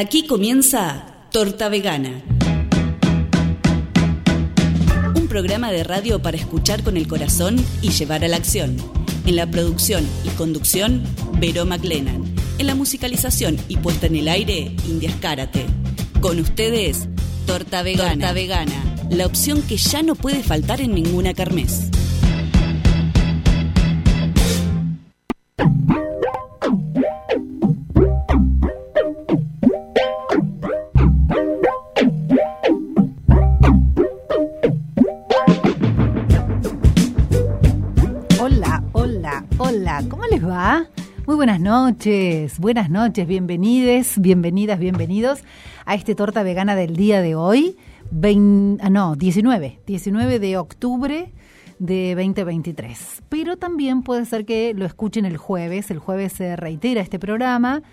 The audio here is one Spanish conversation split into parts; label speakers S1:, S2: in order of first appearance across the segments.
S1: Aquí comienza Torta Vegana. Un programa de radio para escuchar con el corazón y llevar a la acción. En la producción y conducción, Vero McLennan. En la musicalización y puesta en el aire, Indias Karate. Con ustedes, Torta Vegana. Torta Vegana, la opción que ya no puede faltar en ninguna carmes.
S2: Buenas noches, buenas noches, bienvenides, bienvenidas, bienvenidos a este torta vegana del día de hoy, 20, ah, no, 19, 19 de octubre de 2023. Pero también puede ser que lo escuchen el jueves, el jueves se reitera este programa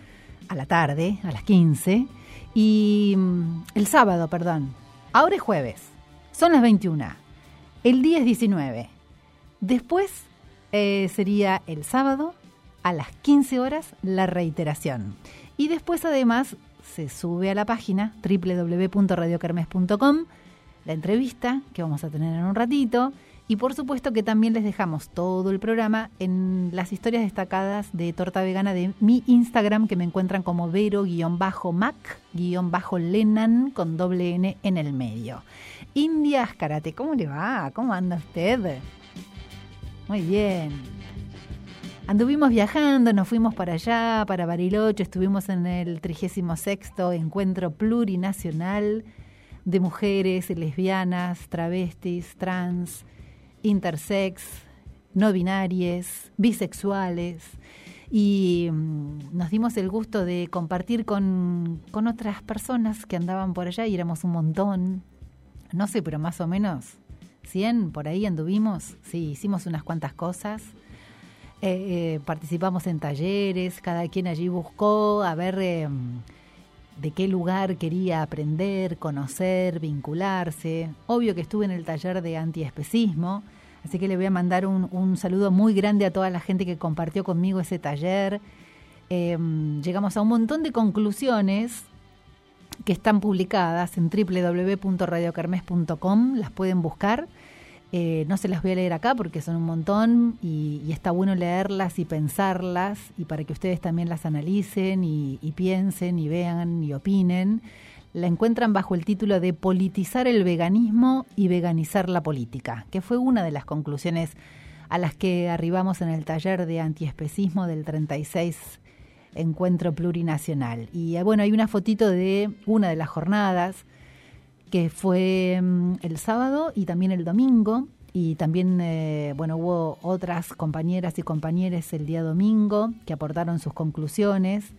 S2: a la tarde, a las 15, y mm, el sábado, perdón, ahora es jueves, son las 21, el día es 19. Después eh, sería el sábado a las 15 horas la reiteración. Y después además se sube a la página www.radiokermes.com la entrevista que vamos a tener en un ratito. Y por supuesto que también les dejamos todo el programa en las historias destacadas de Torta Vegana de mi Instagram, que me encuentran como Vero-Mac-Lenan con doble N en el medio. Indias Karate, ¿cómo le va? ¿Cómo anda usted? Muy bien. Anduvimos viajando, nos fuimos para allá, para Bariloche, estuvimos en el 36 Encuentro Plurinacional de Mujeres Lesbianas, Travestis, Trans, Intersex, No binarias, Bisexuales. Y mm, nos dimos el gusto de compartir con, con otras personas que andaban por allá y éramos un montón. No sé, pero más o menos 100, por ahí anduvimos, sí, hicimos unas cuantas cosas. Eh, eh, participamos en talleres, cada quien allí buscó a ver eh, de qué lugar quería aprender, conocer, vincularse. Obvio que estuve en el taller de antiespecismo, así que le voy a mandar un, un saludo muy grande a toda la gente que compartió conmigo ese taller. llegamos a un montón de conclusiones que están publicadas en www.radiocarmes.com, las pueden buscar. Eh, no se las voy a leer acá porque son un montón y, está bueno leerlas y pensarlas y para que ustedes también las analicen y, y, piensen y vean y opinen. La encuentran bajo el título de Politizar el veganismo y veganizar la política, que fue una de las conclusiones a las que arribamos en el taller de antiespecismo del 36 encuentro plurinacional. Y bueno, hay una fotito de una de las jornadas que fue mm, el sábado y también el domingo. Y también, eh, bueno, hubo otras compañeras y compañeros el día domingo que aportaron sus conclusiones.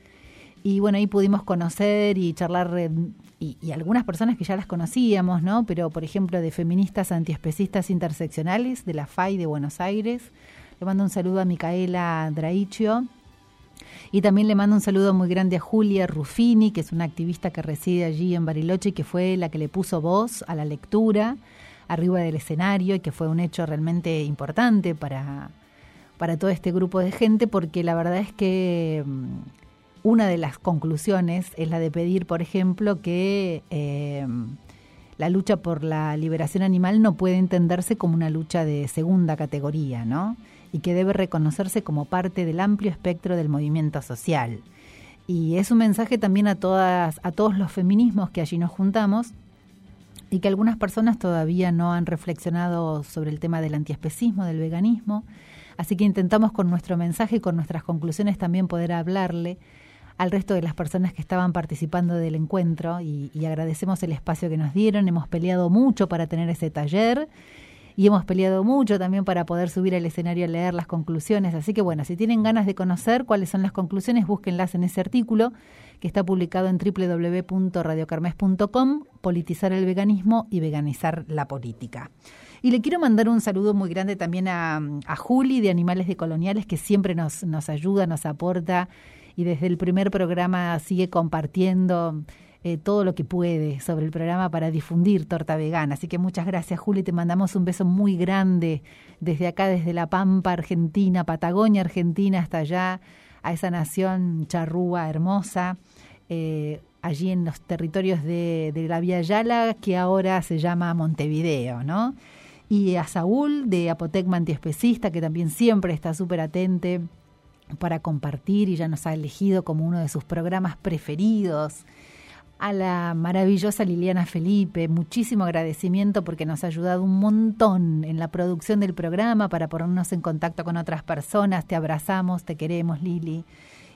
S2: Y bueno, ahí pudimos conocer y charlar, eh, y, y, algunas personas que ya las conocíamos, ¿no? Pero, por ejemplo, de feministas antiespecistas interseccionales de la FAI de Buenos Aires. Le mando un saludo a Micaela Draichio, y también le mando un saludo muy grande a Julia Ruffini, que es una activista que reside allí en Bariloche y que fue la que le puso voz a la lectura arriba del escenario y que fue un hecho realmente importante para, para todo este grupo de gente, porque la verdad es que mm, una de las conclusiones es la de pedir, por ejemplo, que eh, la lucha por la liberación animal no puede entenderse como una lucha de segunda categoría, ¿no? Y que debe reconocerse como parte del amplio espectro del movimiento social. Y es un mensaje también a todas, a todos los feminismos que allí nos juntamos y que algunas personas todavía no han reflexionado sobre el tema del antiespecismo, del veganismo. Así que intentamos con nuestro mensaje y con nuestras conclusiones también poder hablarle al resto de las personas que estaban participando del encuentro y, y agradecemos el espacio que nos dieron. Hemos peleado mucho para tener ese taller y hemos peleado mucho también para poder subir al escenario a leer las conclusiones. Así que bueno, si tienen ganas de conocer cuáles son las conclusiones, búsquenlas en ese artículo que está publicado en www.radiocarmes.com, politizar el veganismo y veganizar la política. Y le quiero mandar un saludo muy grande también a, a Juli de Animales de Coloniales, que siempre nos, nos ayuda, nos aporta y desde el primer programa sigue compartiendo eh, todo lo que puede sobre el programa para difundir Torta Vegana. Así que muchas gracias, Juli. Te mandamos un beso muy grande desde acá, desde La Pampa, Argentina, Patagonia, Argentina, hasta allá, a esa nación charrúa hermosa. Eh, allí en los territorios de, la Vía Yala, que ahora se llama Montevideo, ¿no? Y a Saúl de Apotecma Antiespecista, que también siempre está súper atente para compartir y ya nos ha elegido como uno de sus programas preferidos. A la maravillosa Liliana Felipe, muchísimo agradecimiento porque nos ha ayudado un montón en la producción del programa para ponernos en contacto con otras personas. Te abrazamos, te queremos, Lili,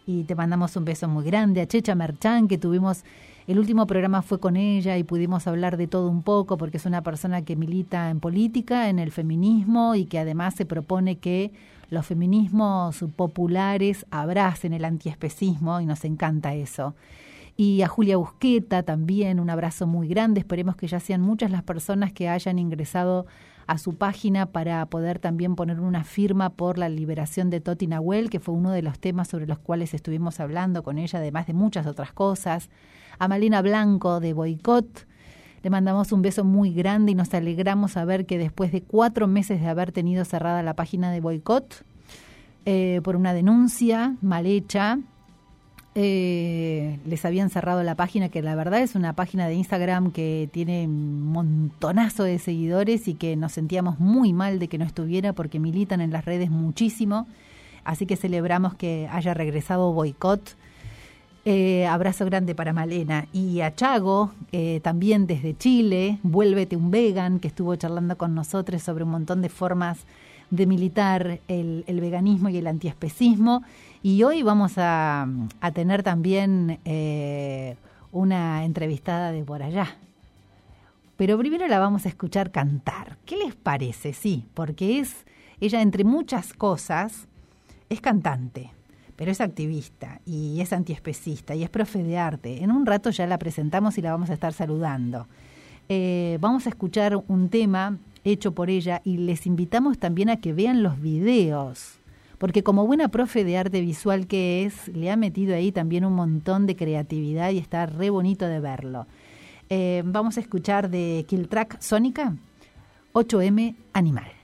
S2: y te mandamos un beso muy grande. A Checha Merchan, que tuvimos el último programa fue con ella y pudimos hablar de todo un poco porque es una persona que milita en política, en el feminismo y que además se propone que los feminismos populares abracen el antiespecismo y nos encanta eso. Y a Julia Busqueta también un abrazo muy grande. Esperemos que ya sean muchas las personas que hayan ingresado a su página para poder también poner una firma por la liberación de Toti Nahuel, que fue uno de los temas sobre los cuales estuvimos hablando con ella, además de muchas otras cosas. A Malina Blanco de Boicot, le mandamos un beso muy grande y nos alegramos a ver que después de cuatro meses de haber tenido cerrada la página de boicot eh, por una denuncia mal hecha, eh, les habían cerrado la página, que la verdad es una página de Instagram que tiene un montonazo de seguidores y que nos sentíamos muy mal de que no estuviera porque militan en las redes muchísimo. Así que celebramos que haya regresado boicot eh, abrazo grande para Malena. Y a Chago, eh, también desde Chile, Vuélvete un Vegan, que estuvo charlando con nosotros sobre un montón de formas de militar el, veganismo y el antiespecismo. Y hoy vamos a, tener también eh, una entrevistada de por allá. Pero primero la vamos a escuchar cantar. ¿Qué les parece? Sí, porque es, ella entre muchas cosas, es cantante pero es activista y es antiespecista y es profe de arte. En un rato ya la presentamos y la vamos a estar saludando. Eh, vamos a escuchar un tema hecho por ella y les invitamos también a que vean los videos, porque como buena profe de arte visual que es, le ha metido ahí también un montón de creatividad y está re bonito de verlo. Eh, vamos a escuchar de Kill Track Sónica 8M Animal.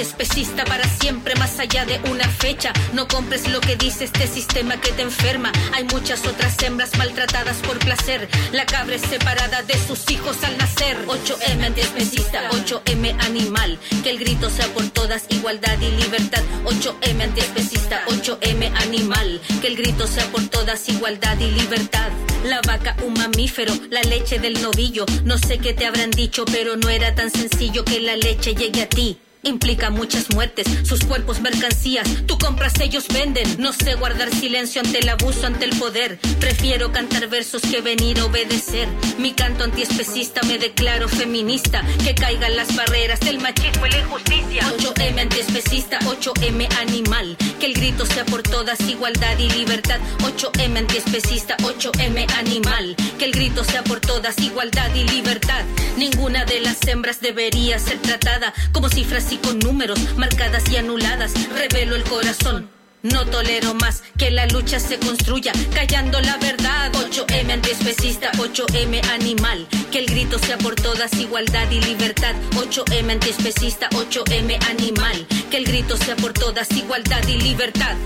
S3: Especista para siempre, más allá de una fecha. No compres lo que dice este sistema que te enferma. Hay muchas otras hembras maltratadas por placer. La cabra es separada de sus hijos al nacer. 8M antiespecista, 8M animal. Que el grito sea por todas, igualdad y libertad. 8M antiespecista, 8M animal. Que el grito sea por todas, igualdad y libertad. La vaca, un mamífero, la leche del novillo. No sé qué te habrán dicho, pero no era tan sencillo que la leche llegue a ti implica muchas muertes, sus cuerpos mercancías, tú compras, ellos venden. No sé guardar silencio ante el abuso, ante el poder. Prefiero cantar versos que venir a obedecer. Mi canto antiespecista me declaro feminista. Que caigan las barreras del machismo y la injusticia. 8M antiespecista, 8M animal. Que el grito sea por todas, igualdad y libertad. 8M antiespecista, 8M animal. Que el grito sea por todas, igualdad y libertad. Ninguna de las hembras debería ser tratada como cifras y con números marcadas y anuladas. Revelo el corazón. No tolero más que la lucha se construya callando la verdad. 8M antiespecista, 8M animal. Que el grito sea por todas igualdad y libertad. 8M antiespecista, 8M animal. Que el grito sea por todas igualdad y libertad.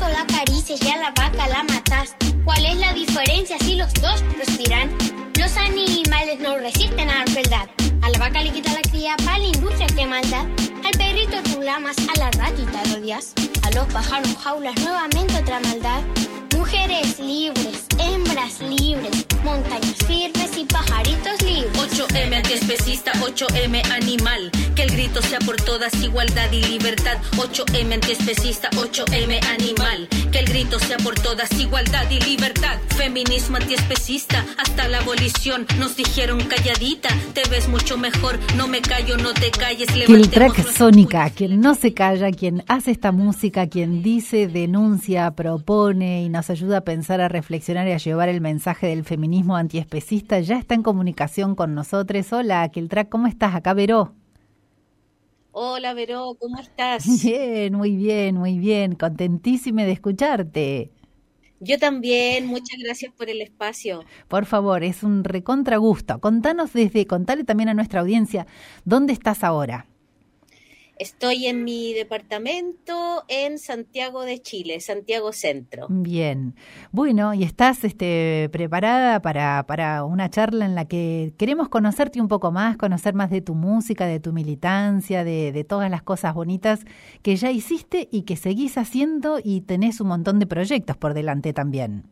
S4: Gato la acaricias y a la vaca la matas. ¿Cuál es la diferencia si los dos respiran? Los animales no resisten a la verdad. A la vaca le quita la cría para la industria que manda. Al perrito tú lamas, a la ratita odias. A los pájaros jaulas nuevamente otra maldad. Mujeres libres, hembras libres, montañas firmes y pajaritos libres.
S3: 8M antiespecista, 8M animal. Que el grito sea por todas igualdad y libertad. 8M antiespecista, 8M animal. Que el grito sea por todas igualdad y libertad. Feminismo antiespecista, hasta la abolición. Nos dijeron calladita, te ves mucho mejor. No me callo, no te calles.
S2: el track sónica, quien no se calla, quien hace esta música, quien dice, denuncia, propone y nos ayuda a pensar, a reflexionar y a llevar el mensaje del feminismo antiespecista, ya está en comunicación con nosotros. Hola, Kiltrack, ¿cómo estás? Acá, Veró.
S3: Hola, Veró, ¿cómo estás?
S2: Bien, muy bien, muy bien. Contentísima de escucharte.
S5: Yo también, muchas gracias por el espacio.
S2: Por favor, es un recontra gusto. Contanos desde, contale también a nuestra audiencia, ¿dónde estás ahora?
S5: Estoy en mi departamento en Santiago de Chile, Santiago Centro.
S2: Bien. Bueno, y estás este, preparada para, para una charla en la que queremos conocerte un poco más, conocer más de tu música, de tu militancia, de, de todas las cosas bonitas que ya hiciste y que seguís haciendo y tenés un montón de proyectos por delante también.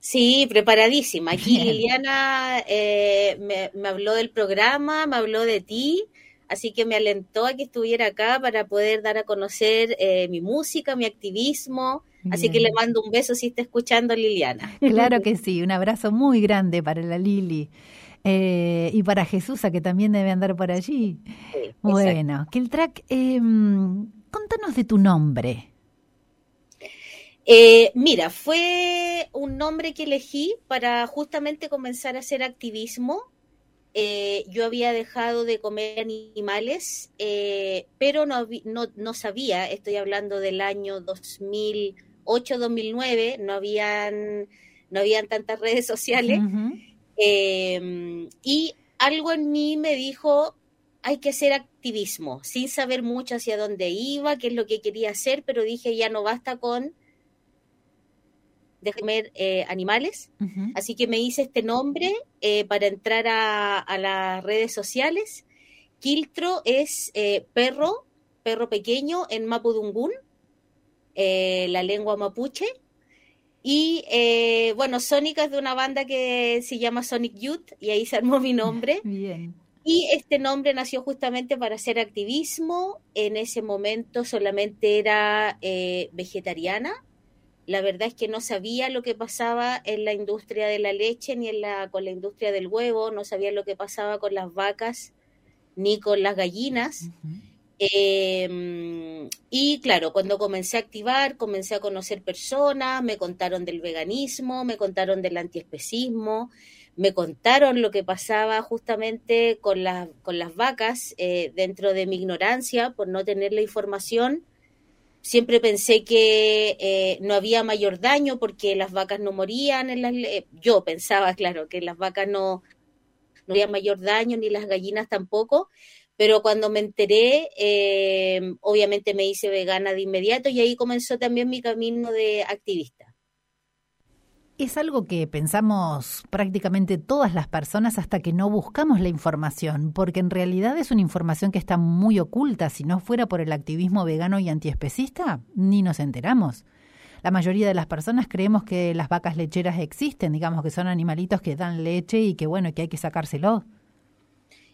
S5: Sí, preparadísima. Aquí Liliana eh, me, me habló del programa, me habló de ti así que me alentó a que estuviera acá para poder dar a conocer eh, mi música, mi activismo. Así que le mando un beso si está escuchando Liliana.
S2: Claro que sí, un abrazo muy grande para la Lili. Eh, y para Jesús, que también debe andar por allí. bueno, que el track, eh, contanos de tu nombre.
S5: Eh, mira, fue un nombre que elegí para justamente comenzar a hacer activismo eh, yo había dejado de comer animales, eh, pero no, no, no, sabía, estoy hablando del año 2008-2009, no habían, no habían tantas redes sociales, em, y algo en mí me dijo, hay que hacer activismo, sin saber mucho hacia dónde iba, qué es lo que quería hacer, pero dije, ya no basta con de comer eh, animales. Así que me hice este nombre eh, para entrar a, las redes sociales. Quiltro es eh, perro, perro pequeño en Mapudungún, la lengua mapuche. Y bueno, Sónica es de una banda que se llama Sonic Youth y ahí se armó mi nombre.
S2: Bien.
S5: Y este nombre nació justamente para hacer activismo. En ese momento solamente era vegetariana la verdad es que no sabía lo que pasaba en la industria de la leche ni en la, con la industria del huevo, no sabía lo que pasaba con las vacas ni con las gallinas. Em, y claro, cuando comencé a activar, comencé a conocer personas, me contaron del veganismo, me contaron del antiespecismo, me contaron lo que pasaba justamente con, las con las vacas eh, dentro de mi ignorancia por no tener la información Siempre pensé que eh, no había mayor daño porque las vacas no morían. En las, yo pensaba, claro, que las vacas no, no había mayor daño ni las gallinas tampoco. Pero cuando me enteré, eh, obviamente me hice vegana de inmediato y ahí comenzó también mi camino de activista.
S2: Es algo que pensamos prácticamente todas las personas hasta que no buscamos la información, porque en realidad es una información que está muy oculta. Si no fuera por el activismo vegano y antiespecista, ni nos enteramos. La mayoría de las personas creemos que las vacas lecheras existen, digamos que son animalitos que dan leche y que bueno, que hay que sacárselo.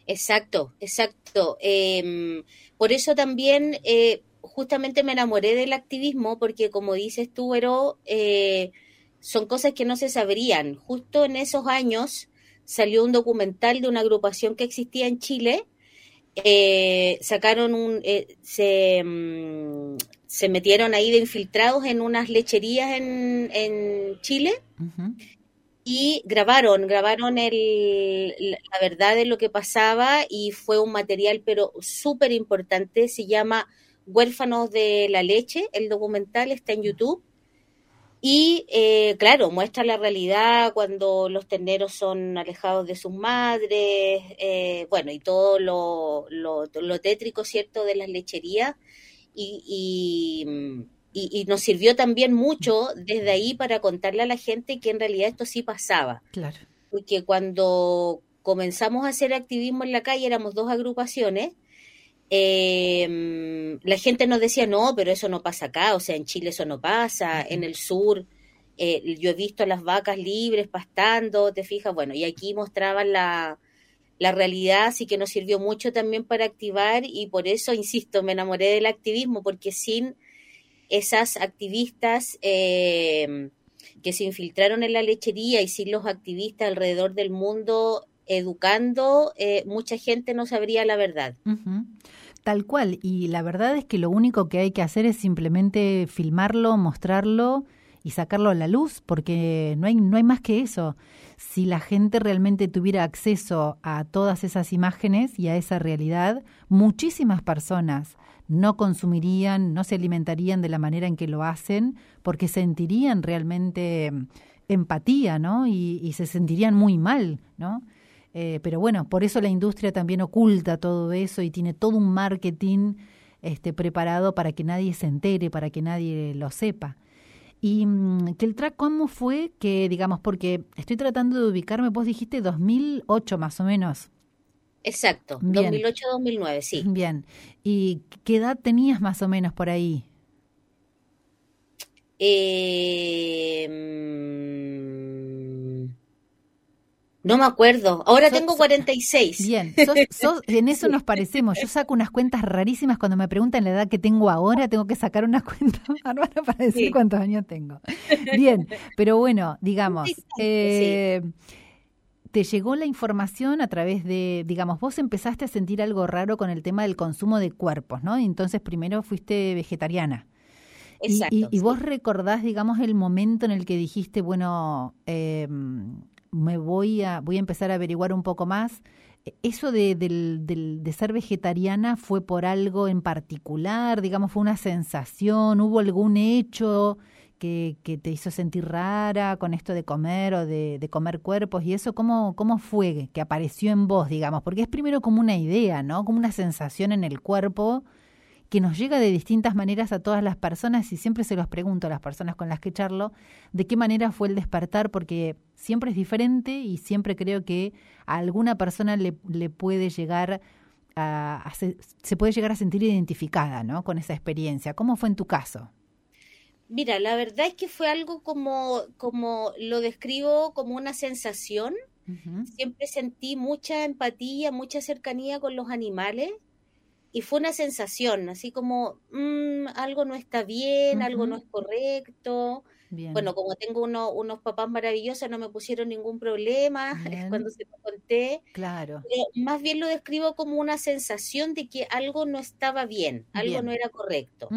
S5: Exacto, exacto. Em, por eso también eh, justamente me enamoré del activismo, porque como dices tú, Vero, eh, son cosas que no se sabrían. Justo en esos años salió un documental de una agrupación que existía en Chile. Eh, sacaron un. Eh, se, mm, se, metieron ahí de infiltrados en unas lecherías en, en Chile. Y grabaron, grabaron el, la verdad de lo que pasaba y fue un material pero súper importante, se llama Huérfanos de la Leche, el documental está en YouTube y eh, claro, muestra la realidad cuando los terneros son alejados de sus madres, eh, bueno, y todo lo, lo, tétrico, ¿cierto?, de las lecherías. Y, y, nos sirvió también mucho desde ahí para contarle a la gente que en realidad esto sí pasaba.
S2: Claro.
S5: Porque cuando comenzamos a hacer activismo en la calle éramos dos agrupaciones eh, la gente nos decía, no, pero eso no pasa acá, o sea, en Chile eso no pasa, en el sur eh, yo he visto las vacas libres pastando, te fijas, bueno, y aquí mostraban la, la realidad, así que nos sirvió mucho también para activar y por eso, insisto, me enamoré del activismo, porque sin esas activistas eh, que se infiltraron en la lechería y sin los activistas alrededor del mundo educando, eh, mucha gente no sabría la verdad.
S2: Tal cual, y la verdad es que lo único que hay que hacer es simplemente filmarlo, mostrarlo y sacarlo a la luz, porque no hay, no hay más que eso. Si la gente realmente tuviera acceso a todas esas imágenes y a esa realidad, muchísimas personas no consumirían, no se alimentarían de la manera en que lo hacen, porque sentirían realmente empatía, ¿no? Y, se sentirían muy mal, ¿no? Eh, pero bueno, por eso la industria también oculta todo eso y tiene todo un marketing este, preparado para que nadie se entere, para que nadie lo sepa. Y mm, que el track, ¿cómo fue que, digamos, porque estoy tratando de ubicarme, vos dijiste 2008 más o menos.
S5: Exacto, 2008-2009, sí.
S2: Bien. ¿Y qué edad tenías más o menos por ahí?
S5: Eh, no me acuerdo. Ahora tengo 46.
S2: Bien, en eso nos parecemos. Yo saco unas cuentas rarísimas cuando me preguntan la edad que tengo ahora. Tengo que sacar una cuenta bárbara para decir cuántos años tengo. Bien, pero bueno, digamos. Eh, te llegó la información a través de, digamos, vos empezaste a sentir algo raro con el tema del consumo de cuerpos, ¿no? Entonces primero fuiste vegetariana.
S5: Exacto.
S2: Y, vos recordás, digamos, el momento en el que dijiste, bueno, eh, me voy a, voy a empezar a averiguar un poco más. ¿Eso de, de ser vegetariana fue por algo en particular? Digamos, fue una sensación, hubo algún hecho que, que te hizo sentir rara con esto de comer o de, de, comer cuerpos y eso, ¿cómo, ¿cómo fue que apareció en vos, digamos? Porque es primero como una idea, ¿no? Como una sensación en el cuerpo que nos llega de distintas maneras a todas las personas y siempre se los pregunto a las personas con las que charlo de qué manera fue el despertar porque siempre es diferente y siempre creo que a alguna persona le, le puede llegar a, se, puede llegar a sentir identificada ¿no? con esa experiencia. ¿Cómo fue en tu caso?
S5: Mira, la verdad es que fue algo como, como lo describo como una sensación. Siempre sentí mucha empatía, mucha cercanía con los animales y fue una sensación, así como mm, algo no está bien, algo no es correcto. Bueno, como tengo unos papás maravillosos, no me pusieron ningún problema cuando se lo conté.
S2: Claro.
S5: más bien lo describo como una sensación de que algo no estaba bien, algo no era correcto.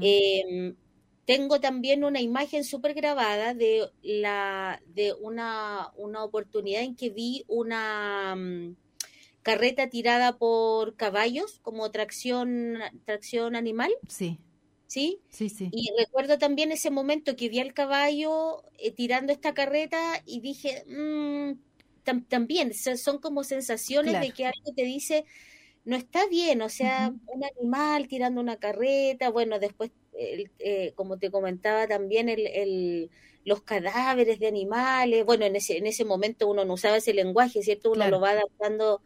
S5: Em, tengo también una imagen súper grabada de, la, de una, una oportunidad en que vi una mm, carreta tirada por caballos como tracción, tracción animal.
S2: Sí.
S5: ¿Sí?
S2: Sí, sí.
S5: Y recuerdo también ese momento que vi al caballo eh, tirando esta carreta y dije, mmm, también son como sensaciones de que algo te dice, no está bien, o sea, un animal tirando una carreta, bueno, después, eh, como te comentaba también, el, el, los cadáveres de animales, bueno, en ese, en ese momento uno no usaba ese lenguaje, ¿cierto? Uno lo va adaptando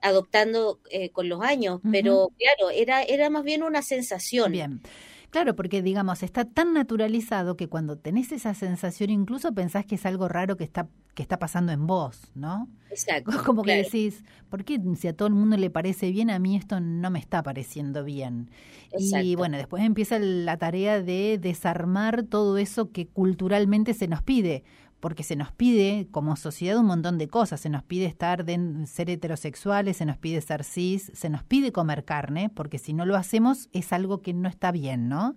S5: adoptando eh, con los años, pero claro, era, era más bien una sensación.
S2: Bien. Claro, porque digamos, está tan naturalizado que cuando tenés esa sensación incluso pensás que es algo raro que está, que está pasando en vos, ¿no?
S5: Exacto.
S2: Como que decís, ¿por qué si a todo el mundo le parece bien, a mí esto no me está pareciendo bien? Y bueno, después empieza la tarea de desarmar todo eso que culturalmente se nos pide porque se nos pide como sociedad un montón de cosas, se nos pide estar de, ser heterosexuales, se nos pide ser cis, se nos pide comer carne, porque si no lo hacemos es algo que no está bien, ¿no?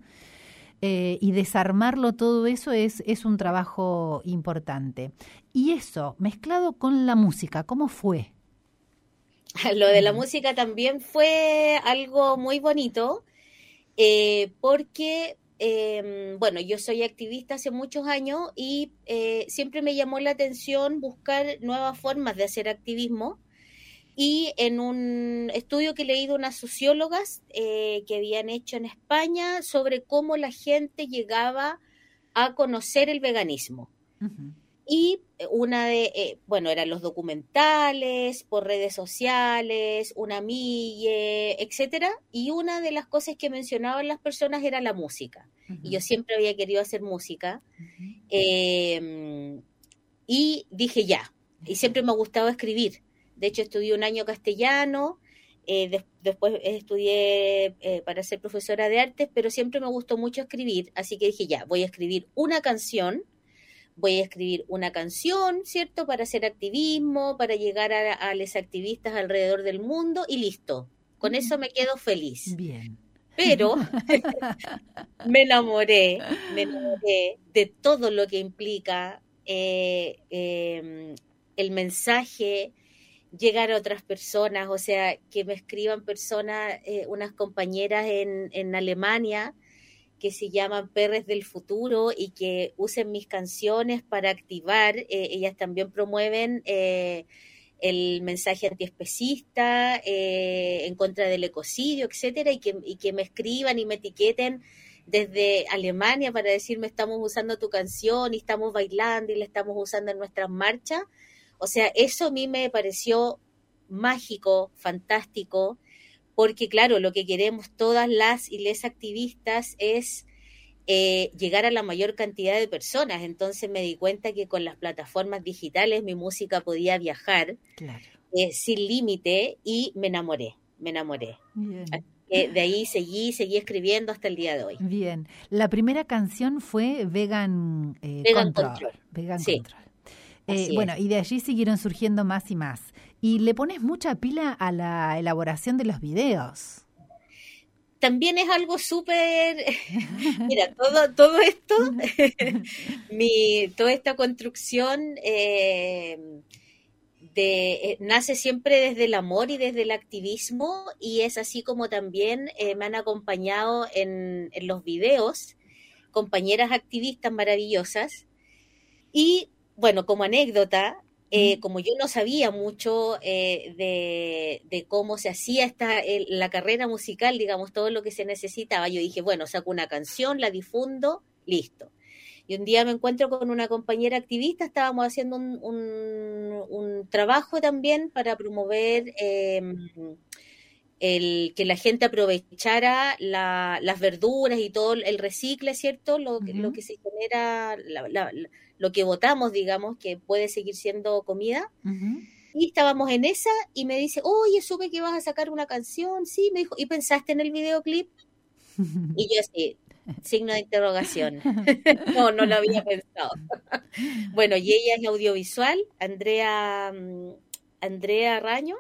S2: Eh, y desarmarlo todo eso es, es un trabajo importante. Y eso, mezclado con la música, ¿cómo fue?
S5: Lo de la música también fue algo muy bonito, eh, porque eh, bueno, yo soy activista hace muchos años y eh, siempre me llamó la atención buscar nuevas formas de hacer activismo. Y en un estudio que he leído unas sociólogas eh, que habían hecho en España sobre cómo la gente llegaba a conocer el veganismo. Y una de, eh, bueno, eran los documentales, por redes sociales, una amiga, etcétera. Y una de las cosas que mencionaban las personas era la música. Y yo siempre había querido hacer música. Em, y dije ya. Y siempre me ha gustado escribir. De hecho, estudié un año castellano. Eh, después estudié eh, para ser profesora de artes, pero siempre me gustó mucho escribir. Así que dije ya, voy a escribir una canción voy a escribir una canción, ¿cierto? Para hacer activismo, para llegar a, los activistas alrededor del mundo y listo. Con eso me quedo feliz.
S2: Bien.
S5: pero me enamoré, me enamoré de todo lo que implica eh, em, el mensaje, llegar a otras personas, o sea, que me escriban personas, eh, unas compañeras en, en, Alemania que se llaman Perres del Futuro y que usen mis canciones para activar, eh, ellas también promueven eh, el mensaje antiespecista, en contra del ecocidio, etcétera, y que, y que me escriban y me etiqueten desde Alemania para decirme estamos usando tu canción y estamos bailando y la estamos usando en nuestras marchas. O sea, eso a mí me pareció mágico, fantástico, porque claro, lo que queremos todas las y les activistas es eh, llegar a la mayor cantidad de personas. Entonces me di cuenta que con las plataformas digitales mi música podía viajar eh, sin límite y me enamoré, me enamoré. Bien de ahí seguí, seguí escribiendo hasta el día de hoy.
S2: Bien, la primera canción fue Vegan,
S5: eh, Control.
S2: Vegan Control. Eh, bueno, y de allí siguieron surgiendo más y más. Y le pones mucha pila a la elaboración de los videos.
S5: También es algo súper, mira, todo, todo esto, mi, toda esta construcción eh, eh, nace siempre desde el amor y desde el activismo y es así como también eh, me han acompañado en, los videos compañeras activistas maravillosas y bueno, como anécdota, eh, como yo no sabía mucho de, cómo se hacía esta, la carrera musical, digamos, todo lo que se necesitaba, yo dije, bueno, saco una canción, la difundo, listo. Y un día me encuentro con una compañera activista, estábamos haciendo un, trabajo también para promover em, el que la gente aprovechara las verduras y todo el recicle, ¿cierto? Lo, lo que se genera, lo que votamos, digamos, que puede seguir siendo comida. Y estábamos en esa y me dice, oye, supe que vas a sacar una canción. Sí, me dijo, ¿y pensaste en el videoclip? y yo así, Signo de interrogación. no, no lo había pensado. bueno, y ella es audiovisual, Andrea, mm, Andrea Raño,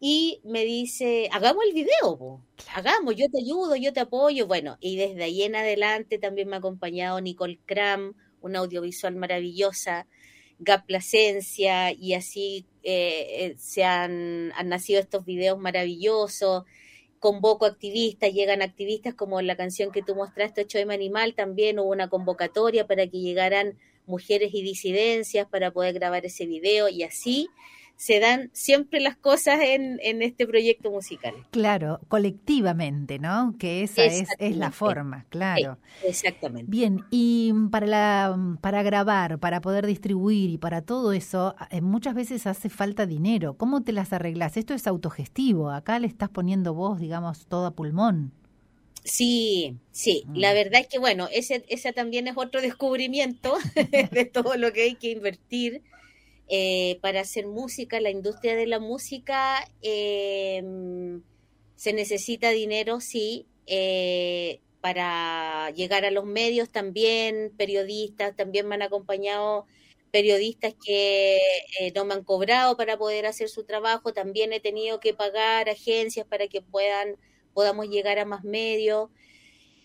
S5: y me dice, hagamos el video, hagamos, yo te ayudo, yo te apoyo. Bueno, y desde ahí en adelante también me ha acompañado Nicole Cram, una audiovisual maravillosa, Gap Plasencia, y así eh, eh, se han, han nacido estos videos maravillosos. Convoco activistas, llegan activistas como la canción que tú mostraste, 8M Animal, también hubo una convocatoria para que llegaran mujeres y disidencias para poder grabar ese video y así se dan siempre las cosas en, en este proyecto musical.
S2: Claro, colectivamente, ¿no? Que esa es, es, la forma, claro.
S5: exactamente.
S2: Bien, y para, la, para grabar, para poder distribuir y para todo eso, eh, muchas veces hace falta dinero. ¿Cómo te las arreglas? Esto es autogestivo, acá le estás poniendo vos, digamos, todo a pulmón.
S5: Sí, sí, la mm. verdad es que bueno, ese, ese también es otro descubrimiento de todo lo que hay que invertir eh, para hacer música, la industria de la música, em, se necesita dinero, sí, eh, para llegar a los medios también, periodistas, también me han acompañado periodistas que eh, no me han cobrado para poder hacer su trabajo, también he tenido que pagar agencias para que puedan podamos llegar a más medios.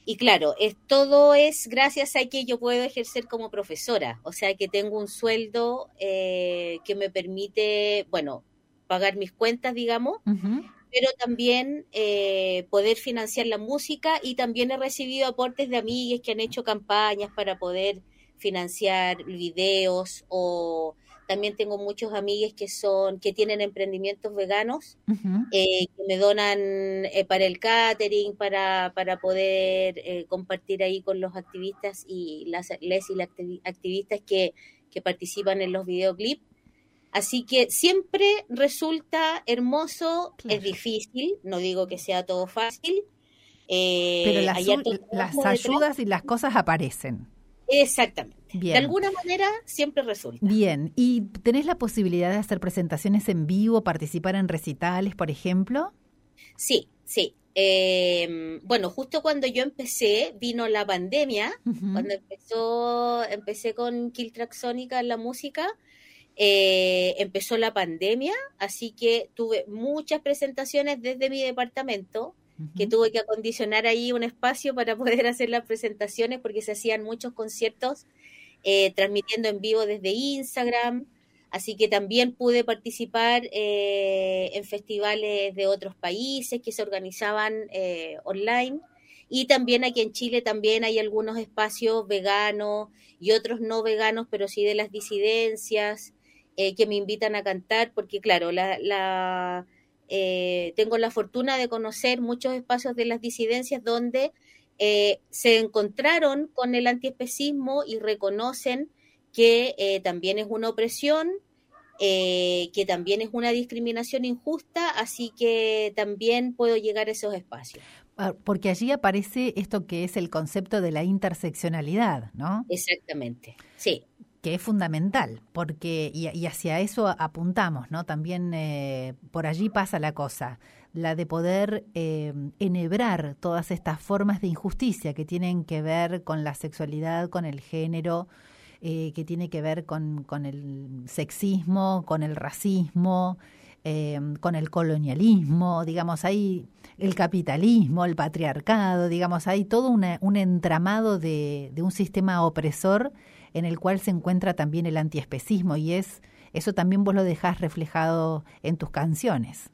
S5: Y claro, es, todo es gracias a que yo puedo ejercer como profesora, o sea que tengo un sueldo eh, que me permite, bueno, pagar mis cuentas, digamos, pero también eh, poder financiar la música y también he recibido aportes de amigas que han hecho campañas para poder financiar videos o también tengo muchos amigos que son, que tienen emprendimientos veganos, eh, que me donan eh, para el catering, para, para poder eh, compartir ahí con los activistas y las les y las activistas que, que participan en los videoclips. Así que siempre resulta hermoso, es difícil, no digo que sea todo fácil.
S2: Pero las, las ayudas y las cosas aparecen.
S5: Exactamente. De alguna manera siempre resulta.
S2: Bien, ¿y tenés la posibilidad de hacer presentaciones en vivo, participar en recitales, por ejemplo?
S5: Sí, sí. Em, bueno, justo cuando yo empecé, vino la pandemia, cuando empezó, empecé con Kiltraxónica en la música, eh, empezó la pandemia, así que tuve muchas presentaciones desde mi departamento que tuve que acondicionar ahí un espacio para poder hacer las presentaciones porque se hacían muchos conciertos eh, transmitiendo en vivo desde Instagram, así que también pude participar eh, en festivales de otros países que se organizaban eh, online. Y también aquí en Chile también hay algunos espacios veganos y otros no veganos, pero sí de las disidencias que me invitan a cantar, porque claro, la, la tengo la fortuna de conocer muchos espacios de las disidencias donde eh, se encontraron con el antiespecismo y reconocen que eh, también es una opresión, eh, que también es una discriminación injusta, así que también puedo llegar a esos espacios.
S2: Ah, porque allí aparece esto que es el concepto de la interseccionalidad, ¿no?
S5: Exactamente, sí
S2: que es fundamental, porque y, hacia eso apuntamos, ¿no? También por allí pasa la cosa la de poder eh, enhebrar todas estas formas de injusticia que tienen que ver con la sexualidad, con el género, eh, que tiene que ver con, el sexismo, con el racismo, eh, con el colonialismo, digamos, hay el capitalismo, el patriarcado, digamos, hay todo un entramado de, de un sistema opresor en el cual se encuentra también el antiespecismo y es eso también vos lo dejás reflejado en tus canciones.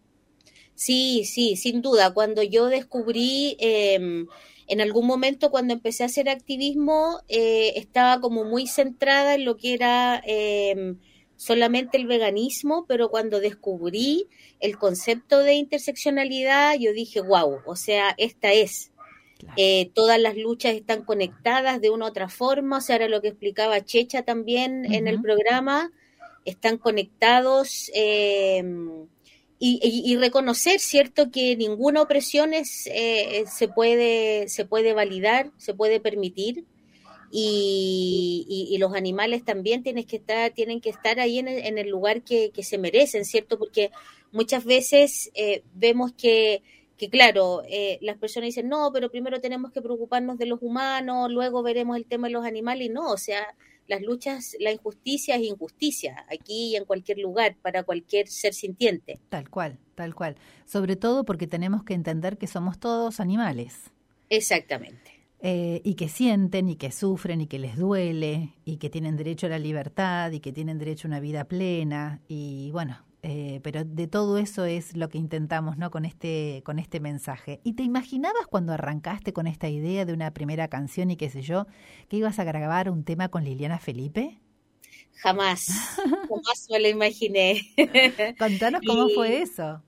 S5: Sí, sí, sin duda. Cuando yo descubrí, em, en algún momento cuando empecé a hacer activismo, eh, estaba como muy centrada en lo que era em, solamente el veganismo, pero cuando descubrí el concepto de interseccionalidad, yo dije, wow, o sea, esta es. Eh, todas las luchas están conectadas de una u otra forma, o sea, era lo que explicaba Checha también en el programa, están conectados. Eh, y, reconocer, ¿cierto?, que ninguna opresión es, eh, se, puede, se puede validar, se puede permitir. Y, los animales también tienen que estar, tienen que estar ahí en el, lugar que, se merecen, ¿cierto? Porque muchas veces eh, vemos que, que claro, eh, las personas dicen, no, pero primero tenemos que preocuparnos de los humanos, luego veremos el tema de los animales, y no, o sea, las luchas, la injusticia es injusticia, aquí y en cualquier lugar, para cualquier ser sintiente.
S2: Tal cual, tal cual. Sobre todo porque tenemos que entender que somos todos animales.
S5: Exactamente.
S2: Eh, y que sienten y que sufren y que les duele y que tienen derecho a la libertad y que tienen derecho a una vida plena y bueno, eh, pero de todo eso es lo que intentamos no con este con este mensaje. Y te imaginabas cuando arrancaste con esta idea de una primera canción y qué sé yo que ibas a grabar un tema con Liliana Felipe
S5: jamás jamás me lo imaginé.
S2: Contanos cómo fue eso.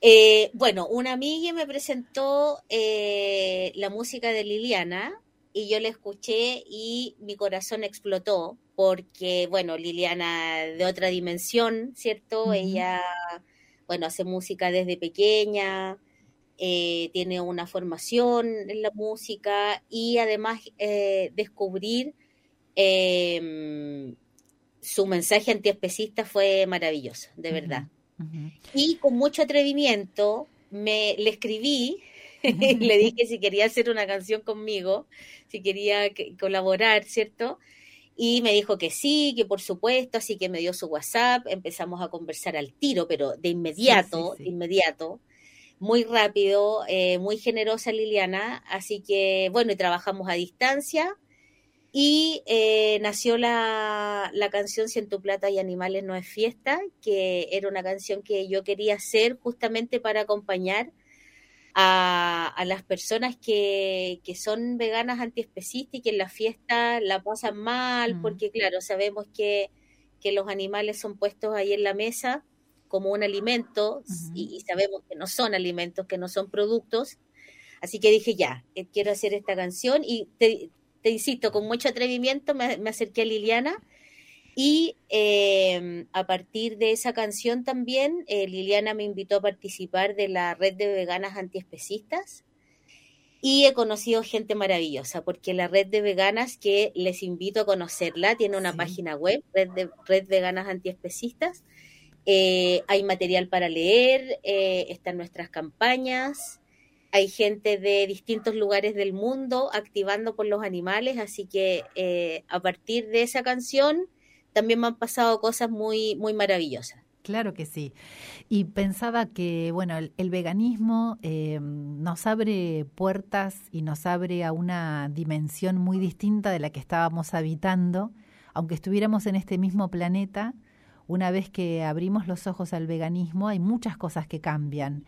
S5: eh, bueno una amiga me presentó eh, la música de Liliana y yo la escuché y mi corazón explotó porque, bueno, Liliana de otra dimensión, ¿cierto? Ella, bueno, hace música desde pequeña, eh, tiene una formación en la música y además eh, descubrir em, su mensaje antiespecista fue maravilloso, de verdad. Y con mucho atrevimiento me le escribí le dije si quería hacer una canción conmigo, si quería colaborar, ¿cierto? Y me dijo que sí, que por supuesto, así que me dio su WhatsApp, empezamos a conversar al tiro, pero de inmediato, de inmediato, muy rápido, eh, muy generosa Liliana, así que bueno, y trabajamos a distancia y eh, nació la, la canción Si en tu plata y animales no es fiesta, que era una canción que yo quería hacer justamente para acompañar a, las personas que, que, son veganas antiespecistas y que en la fiesta la pasan mal, mm. porque claro, sabemos que, que, los animales son puestos ahí en la mesa como un alimento y, sabemos que no son alimentos, que no son productos. Así que dije, ya, eh, quiero hacer esta canción y te, te insisto, con mucho atrevimiento me, me acerqué a Liliana y em, a partir de esa canción también, eh, Liliana me invitó a participar de la red de veganas antiespecistas y he conocido gente maravillosa, porque la red de veganas que les invito a conocerla, tiene una página web, red, de, red Veganas Antiespecistas, eh, hay material para leer, eh, están nuestras campañas, hay gente de distintos lugares del mundo activando por los animales, así que a partir de esa canción también me han pasado cosas muy, muy maravillosas.
S2: Claro que sí. Y pensaba que, bueno, el, veganismo eh, nos abre puertas y nos abre a una dimensión muy distinta de la que estábamos habitando, aunque estuviéramos en este mismo planeta. Una vez que abrimos los ojos al veganismo, hay muchas cosas que cambian.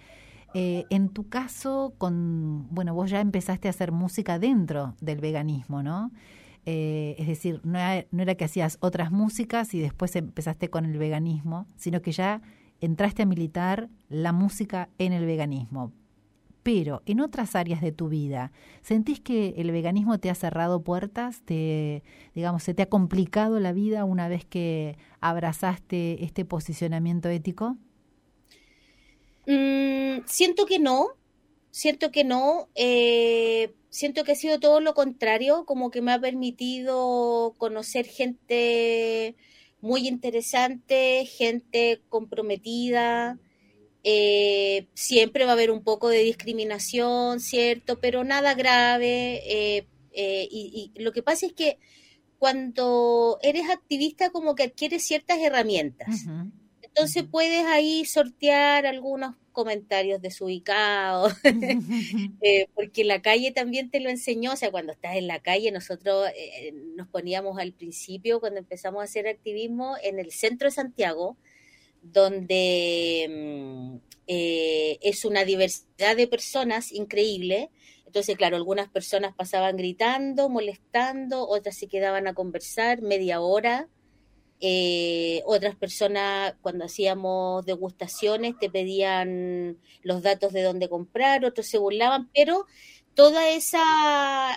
S2: Eh, en tu caso, con, bueno, vos ya empezaste a hacer música dentro del veganismo, ¿no? Eh, es decir, no era, que hacías otras músicas y después empezaste con el veganismo, sino que ya entraste a militar la música en el veganismo. Pero en otras áreas de tu vida, ¿sentís que el veganismo te ha cerrado puertas? Te, digamos, ¿Se te ha complicado la vida una vez que abrazaste este posicionamiento ético?
S5: Mm, siento que no, siento que no. Eh, siento que ha sido todo lo contrario, como que me ha permitido conocer gente muy interesante, gente comprometida. Eh, siempre va a haber un poco de discriminación, ¿cierto? Pero nada grave. Eh, eh, y, lo que pasa es que cuando eres activista como que adquieres ciertas herramientas. Entonces puedes ahí sortear algunos comentarios desubicados, eh, porque la calle también te lo enseñó, o sea, cuando estás en la calle, nosotros eh, nos poníamos al principio, cuando empezamos a hacer activismo, en el centro de Santiago, donde mm, eh, es una diversidad de personas increíble. Entonces, claro, algunas personas pasaban gritando, molestando, otras se quedaban a conversar media hora eh, otras personas, cuando hacíamos degustaciones, te pedían los datos de dónde comprar, otros se burlaban, pero toda esa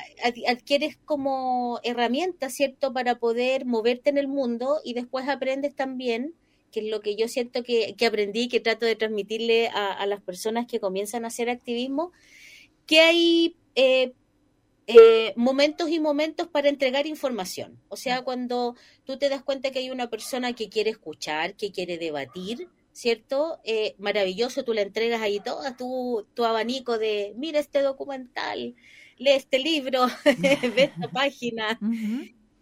S5: adquieres como herramienta, ¿cierto?, para poder moverte en el mundo y después aprendes también, que es lo que yo siento que, que aprendí que trato de transmitirle a, las personas que comienzan a hacer activismo, que hay eh, eh, momentos y momentos para entregar información. O sea, cuando tú te das cuenta que hay una persona que quiere escuchar, que quiere debatir, ¿cierto? Eh, maravilloso, tú le entregas ahí todo tu, tu abanico de, mira este documental, lee este libro, ve esta página.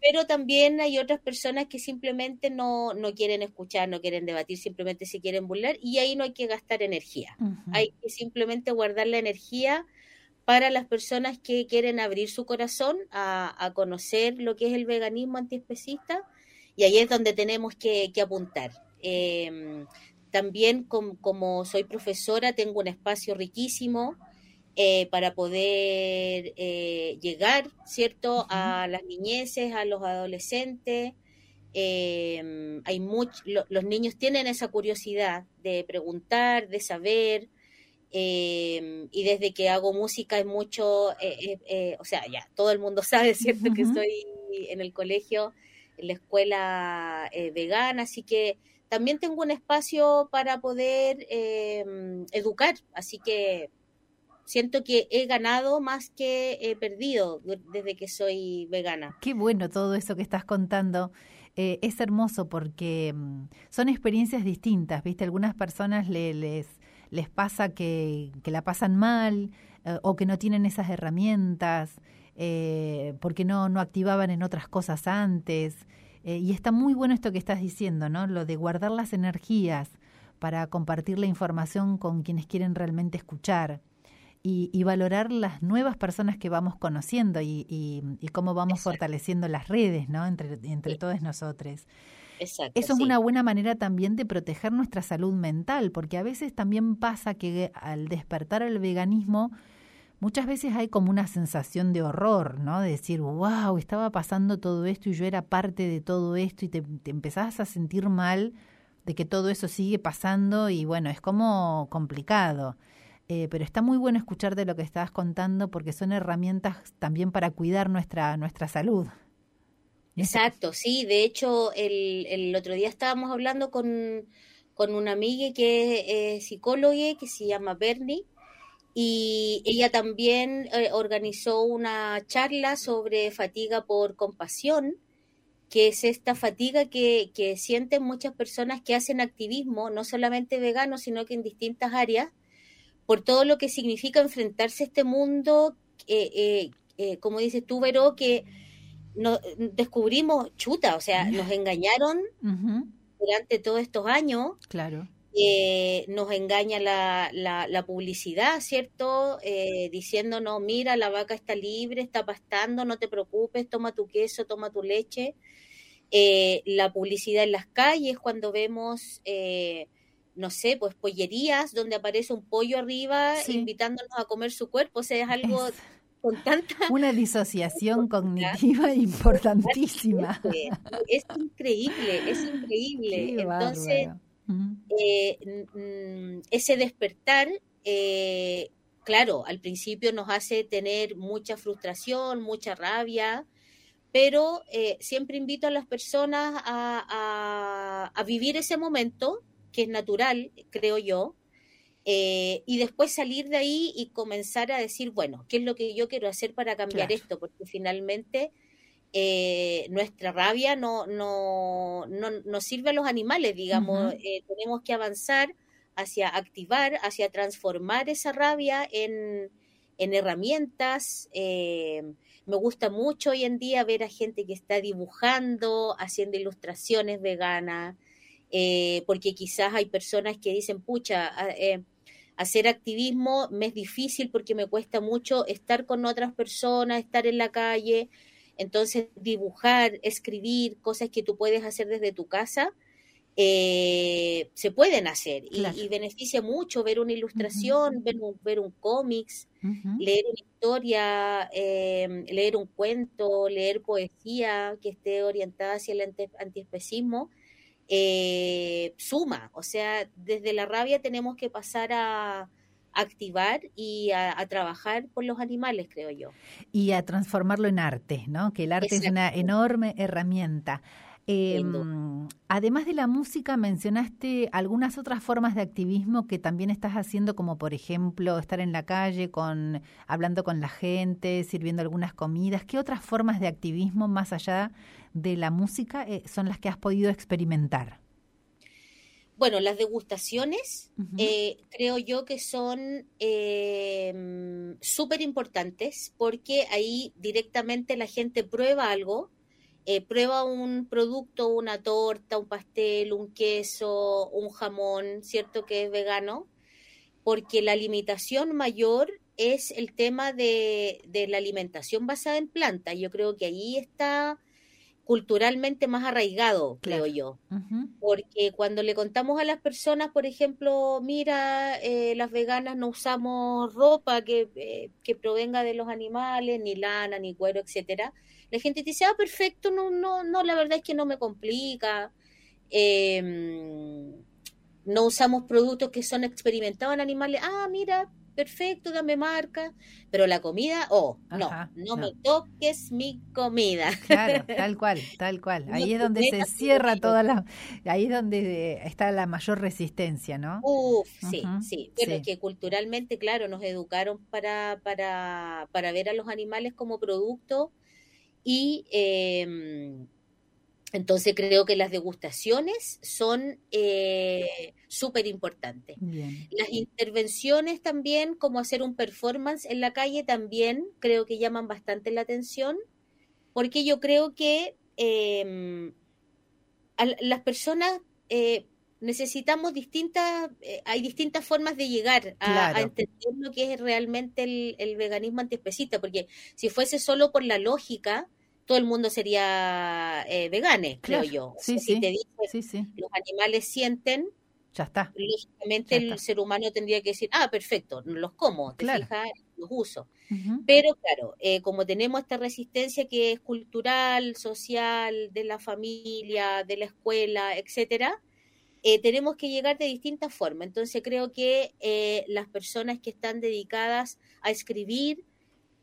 S5: Pero también hay otras personas que simplemente no, no quieren escuchar, no quieren debatir, simplemente se quieren burlar y ahí no hay que gastar energía. Hay que simplemente guardar la energía para las personas que quieren abrir su corazón a, conocer lo que es el veganismo antiespecista y ahí es donde tenemos que, apuntar. Em, también como soy profesora tengo un espacio riquísimo eh, para poder eh, llegar, ¿cierto?, a las niñeces, a los adolescentes. Em, hay mucho, los niños tienen esa curiosidad de preguntar, de saber, Em, y desde que hago música es mucho, eh, eh, eh, o sea, ya todo el mundo sabe, ¿cierto? Que estoy en el colegio, en la escuela vegana, así que también tengo un espacio para poder em, educar, así que siento que he ganado más que he perdido desde que soy vegana.
S2: Qué bueno todo eso que estás contando. es hermoso porque mm, son experiencias distintas, ¿viste? Algunas personas le, les les pasa que, la pasan mal eh, o que no tienen esas herramientas, eh, porque no, no activaban en otras cosas antes. Eh, y está muy bueno esto que estás diciendo, ¿no? Lo de guardar las energías para compartir la información con quienes quieren realmente escuchar. Y, valorar las nuevas personas que vamos conociendo y, y, cómo vamos fortaleciendo las redes, ¿no? Entre, entre todos nosotros. Eso es una buena manera también de proteger nuestra salud mental, porque a veces también pasa que al despertar el veganismo, muchas veces hay como una sensación de horror, ¿no? De decir, wow, estaba pasando todo esto y yo era parte de todo esto y te, te empezás a sentir mal de que todo eso sigue pasando y bueno, es como complicado. Eh, pero está muy bueno escuchar de lo que estabas contando porque son herramientas también para cuidar nuestra, nuestra salud.
S5: Exacto, sí. De hecho, el, el otro día estábamos hablando con, con una amiga que es psicóloga, que se llama Bernie, y ella también eh, organizó una charla sobre fatiga por compasión, que es esta fatiga que, que sienten muchas personas que hacen activismo, no solamente vegano, sino que en distintas áreas, por todo lo que significa enfrentarse a este mundo, eh, eh, como dices tú, Vero, que no, descubrimos chuta, o sea, nos engañaron durante todos estos años.
S2: Claro.
S5: Eh, nos engaña la, la, publicidad, ¿cierto? Eh, diciéndonos, mira, la vaca está libre, está pastando, no te preocupes, toma tu queso, toma tu leche. Eh, la publicidad en las calles, cuando vemos, eh, no sé, pues pollerías donde aparece un pollo arriba invitándonos a comer su cuerpo, o sea, es algo... Con tanta...
S2: Una disociación cognitiva importantísima.
S5: Es increíble, es increíble. Entonces, eh, ese despertar, eh, claro, al principio nos hace tener mucha frustración, mucha rabia, pero eh, siempre invito a las personas a, vivir ese momento, que es natural, creo yo, y después salir de ahí y comenzar a decir, bueno, ¿qué es lo que yo quiero hacer para cambiar esto? Porque finalmente eh, nuestra rabia no, no, no, sirve a los animales, digamos, eh, tenemos que avanzar hacia activar, hacia transformar esa rabia en, herramientas. Eh, me gusta mucho hoy en día ver a gente que está dibujando, haciendo ilustraciones veganas, porque quizás hay personas que dicen, pucha, hacer activismo me es difícil porque me cuesta mucho estar con otras personas, estar en la calle. Entonces, dibujar, escribir, cosas que tú puedes hacer desde tu casa, eh, se pueden hacer y, beneficia mucho ver una ilustración, ver un, ver un cómics, leer una historia, em, leer un cuento, leer poesía que esté orientada hacia el antiespecismo, eh, suma. O sea, desde la rabia tenemos que pasar a, activar y a, trabajar por los animales, creo yo.
S2: Y a transformarlo en arte, ¿no? Que el arte es una enorme herramienta. Em, además de la música, mencionaste algunas otras formas de activismo que también estás haciendo, como por ejemplo estar en la calle con, hablando con la gente, sirviendo algunas comidas. ¿Qué otras formas de activismo más allá de la música eh, son las que has podido experimentar?
S5: Bueno, las degustaciones eh, creo yo que son eh, súper importantes porque ahí directamente la gente prueba algo, eh, prueba un producto, una torta, un pastel, un queso, un jamón, ¿cierto? Que es vegano, porque la limitación mayor es el tema de, de la alimentación basada en plantas. Yo creo que ahí está culturalmente más arraigado, creo yo. Porque cuando le contamos a las personas, por ejemplo, mira, eh, las veganas no usamos ropa que, eh, que, provenga de los animales, ni lana, ni cuero, etcétera, la gente dice, ah, perfecto, no, no, no, la verdad es que no me complica. Em, no usamos productos que son experimentados en animales. Ah, mira, perfecto, dame marca, pero la comida, oh, no, no, me toques mi comida.
S2: Claro, tal cual, tal cual. Ahí es donde se cierra toda la, ahí es donde está la mayor resistencia, ¿no?
S5: Uf, sí, sí. Pero que culturalmente, claro, nos educaron para, para, para ver a los animales como producto y eh, entonces creo que las degustaciones son eh, súper importantes. Las intervenciones también, como hacer un performance en la calle, también creo que llaman bastante la atención, porque yo creo que em, las personas eh, necesitamos distintas, eh, hay distintas formas de llegar a, entender lo que es realmente el, el veganismo antiespecista, porque si fuese solo por la lógica, todo el mundo sería eh, vegane, creo yo.
S2: Sí, sí,
S5: si te dice, los animales sienten,
S2: ya está.
S5: Lógicamente el ser humano tendría que decir, ah, perfecto, los como, te fijas, los uso. Pero claro, eh, como tenemos esta resistencia que es cultural, social, de la familia, de la escuela, etcétera, eh, tenemos que llegar de distintas formas. Entonces creo que eh, las personas que están dedicadas a escribir,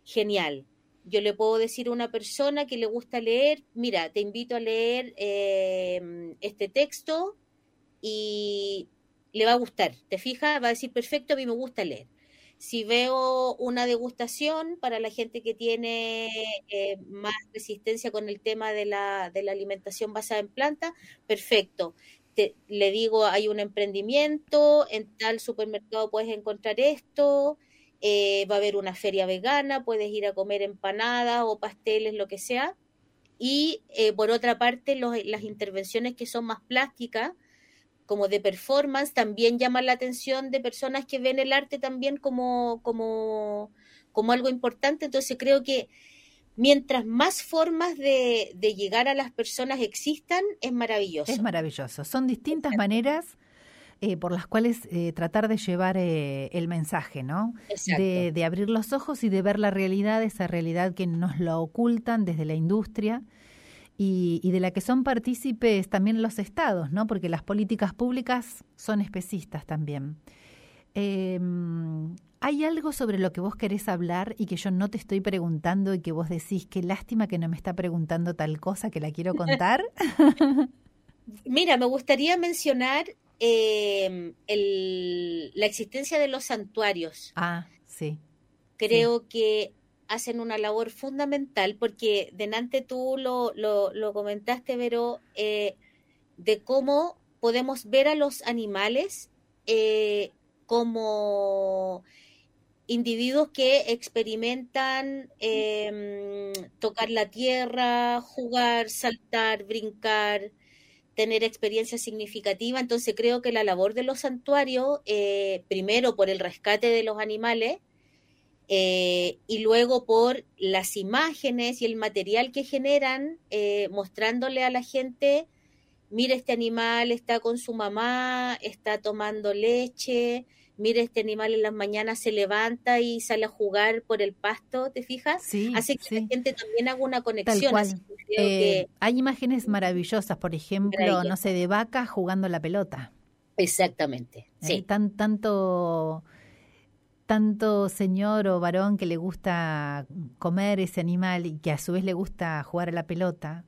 S5: genial yo le puedo decir a una persona que le gusta leer, mira, te invito a leer em, este texto y le va a gustar. ¿Te fijas? Va a decir, perfecto, a mí me gusta leer. Si veo una degustación para la gente que tiene eh, más resistencia con el tema de la, de la alimentación basada en planta, perfecto. le digo, hay un emprendimiento, en tal supermercado puedes encontrar esto, eh, va a haber una feria vegana, puedes ir a comer empanadas o pasteles, lo que sea. y eh, por otra parte las intervenciones que son más plásticas, como de performance, también llaman la atención de personas que ven el arte también como, como, como algo importante. Entonces creo que mientras más formas de, de, llegar a las personas existan, es maravilloso.
S2: Es maravilloso. Son distintas maneras eh, por las cuales eh, tratar de llevar eh, el mensaje, ¿no? De, de, abrir los ojos y de ver la realidad, esa realidad que nos lo ocultan desde la industria y, y de la que son partícipes también los estados, ¿no? Porque las políticas públicas son especistas también. Em, ¿Hay algo sobre lo que vos querés hablar y que yo no te estoy preguntando y que vos decís, qué lástima que no me está preguntando tal cosa que la quiero contar?
S5: Mira, me gustaría mencionar eh, la existencia de los santuarios.
S2: Ah, sí.
S5: Creo que hacen una labor fundamental porque delante tú lo, lo, comentaste, Vero, eh, de cómo podemos ver a los animales eh, como individuos que experimentan em, tocar la tierra, jugar, saltar, brincar, tener experiencia significativa. Entonces creo que la labor de los santuarios, eh, primero por el rescate de los animales eh, y luego por las imágenes y el material que generan, eh, mostrándole a la gente, mira este animal está con su mamá, está tomando leche, mira este animal en las mañanas se levanta y sale a jugar por el pasto, ¿te fijas?
S2: Sí,
S5: Hace que la gente también haga una conexión.
S2: Eh, hay imágenes maravillosas, por ejemplo, no sé, de vaca jugando la pelota.
S5: Exactamente,
S2: eh, sí. Tan, tanto tanto señor o varón que le gusta comer ese animal y que a su vez le gusta jugar a la pelota.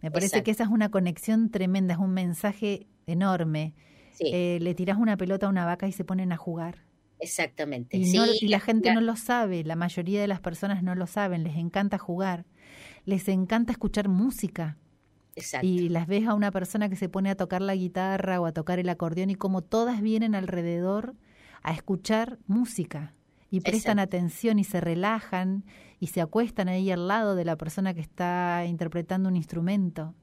S2: Me parece que esa es una conexión tremenda, es un mensaje enorme eh, le tiras una pelota a una vaca y se ponen a jugar.
S5: Exactamente.
S2: Y, la gente no lo sabe, la mayoría de las personas no lo saben, les encanta jugar, les encanta escuchar música.
S5: Exacto.
S2: Y las ves a una persona que se pone a tocar la guitarra o a tocar el acordeón y como todas vienen alrededor a escuchar música y prestan atención y se relajan y se acuestan ahí al lado de la persona que está interpretando un instrumento.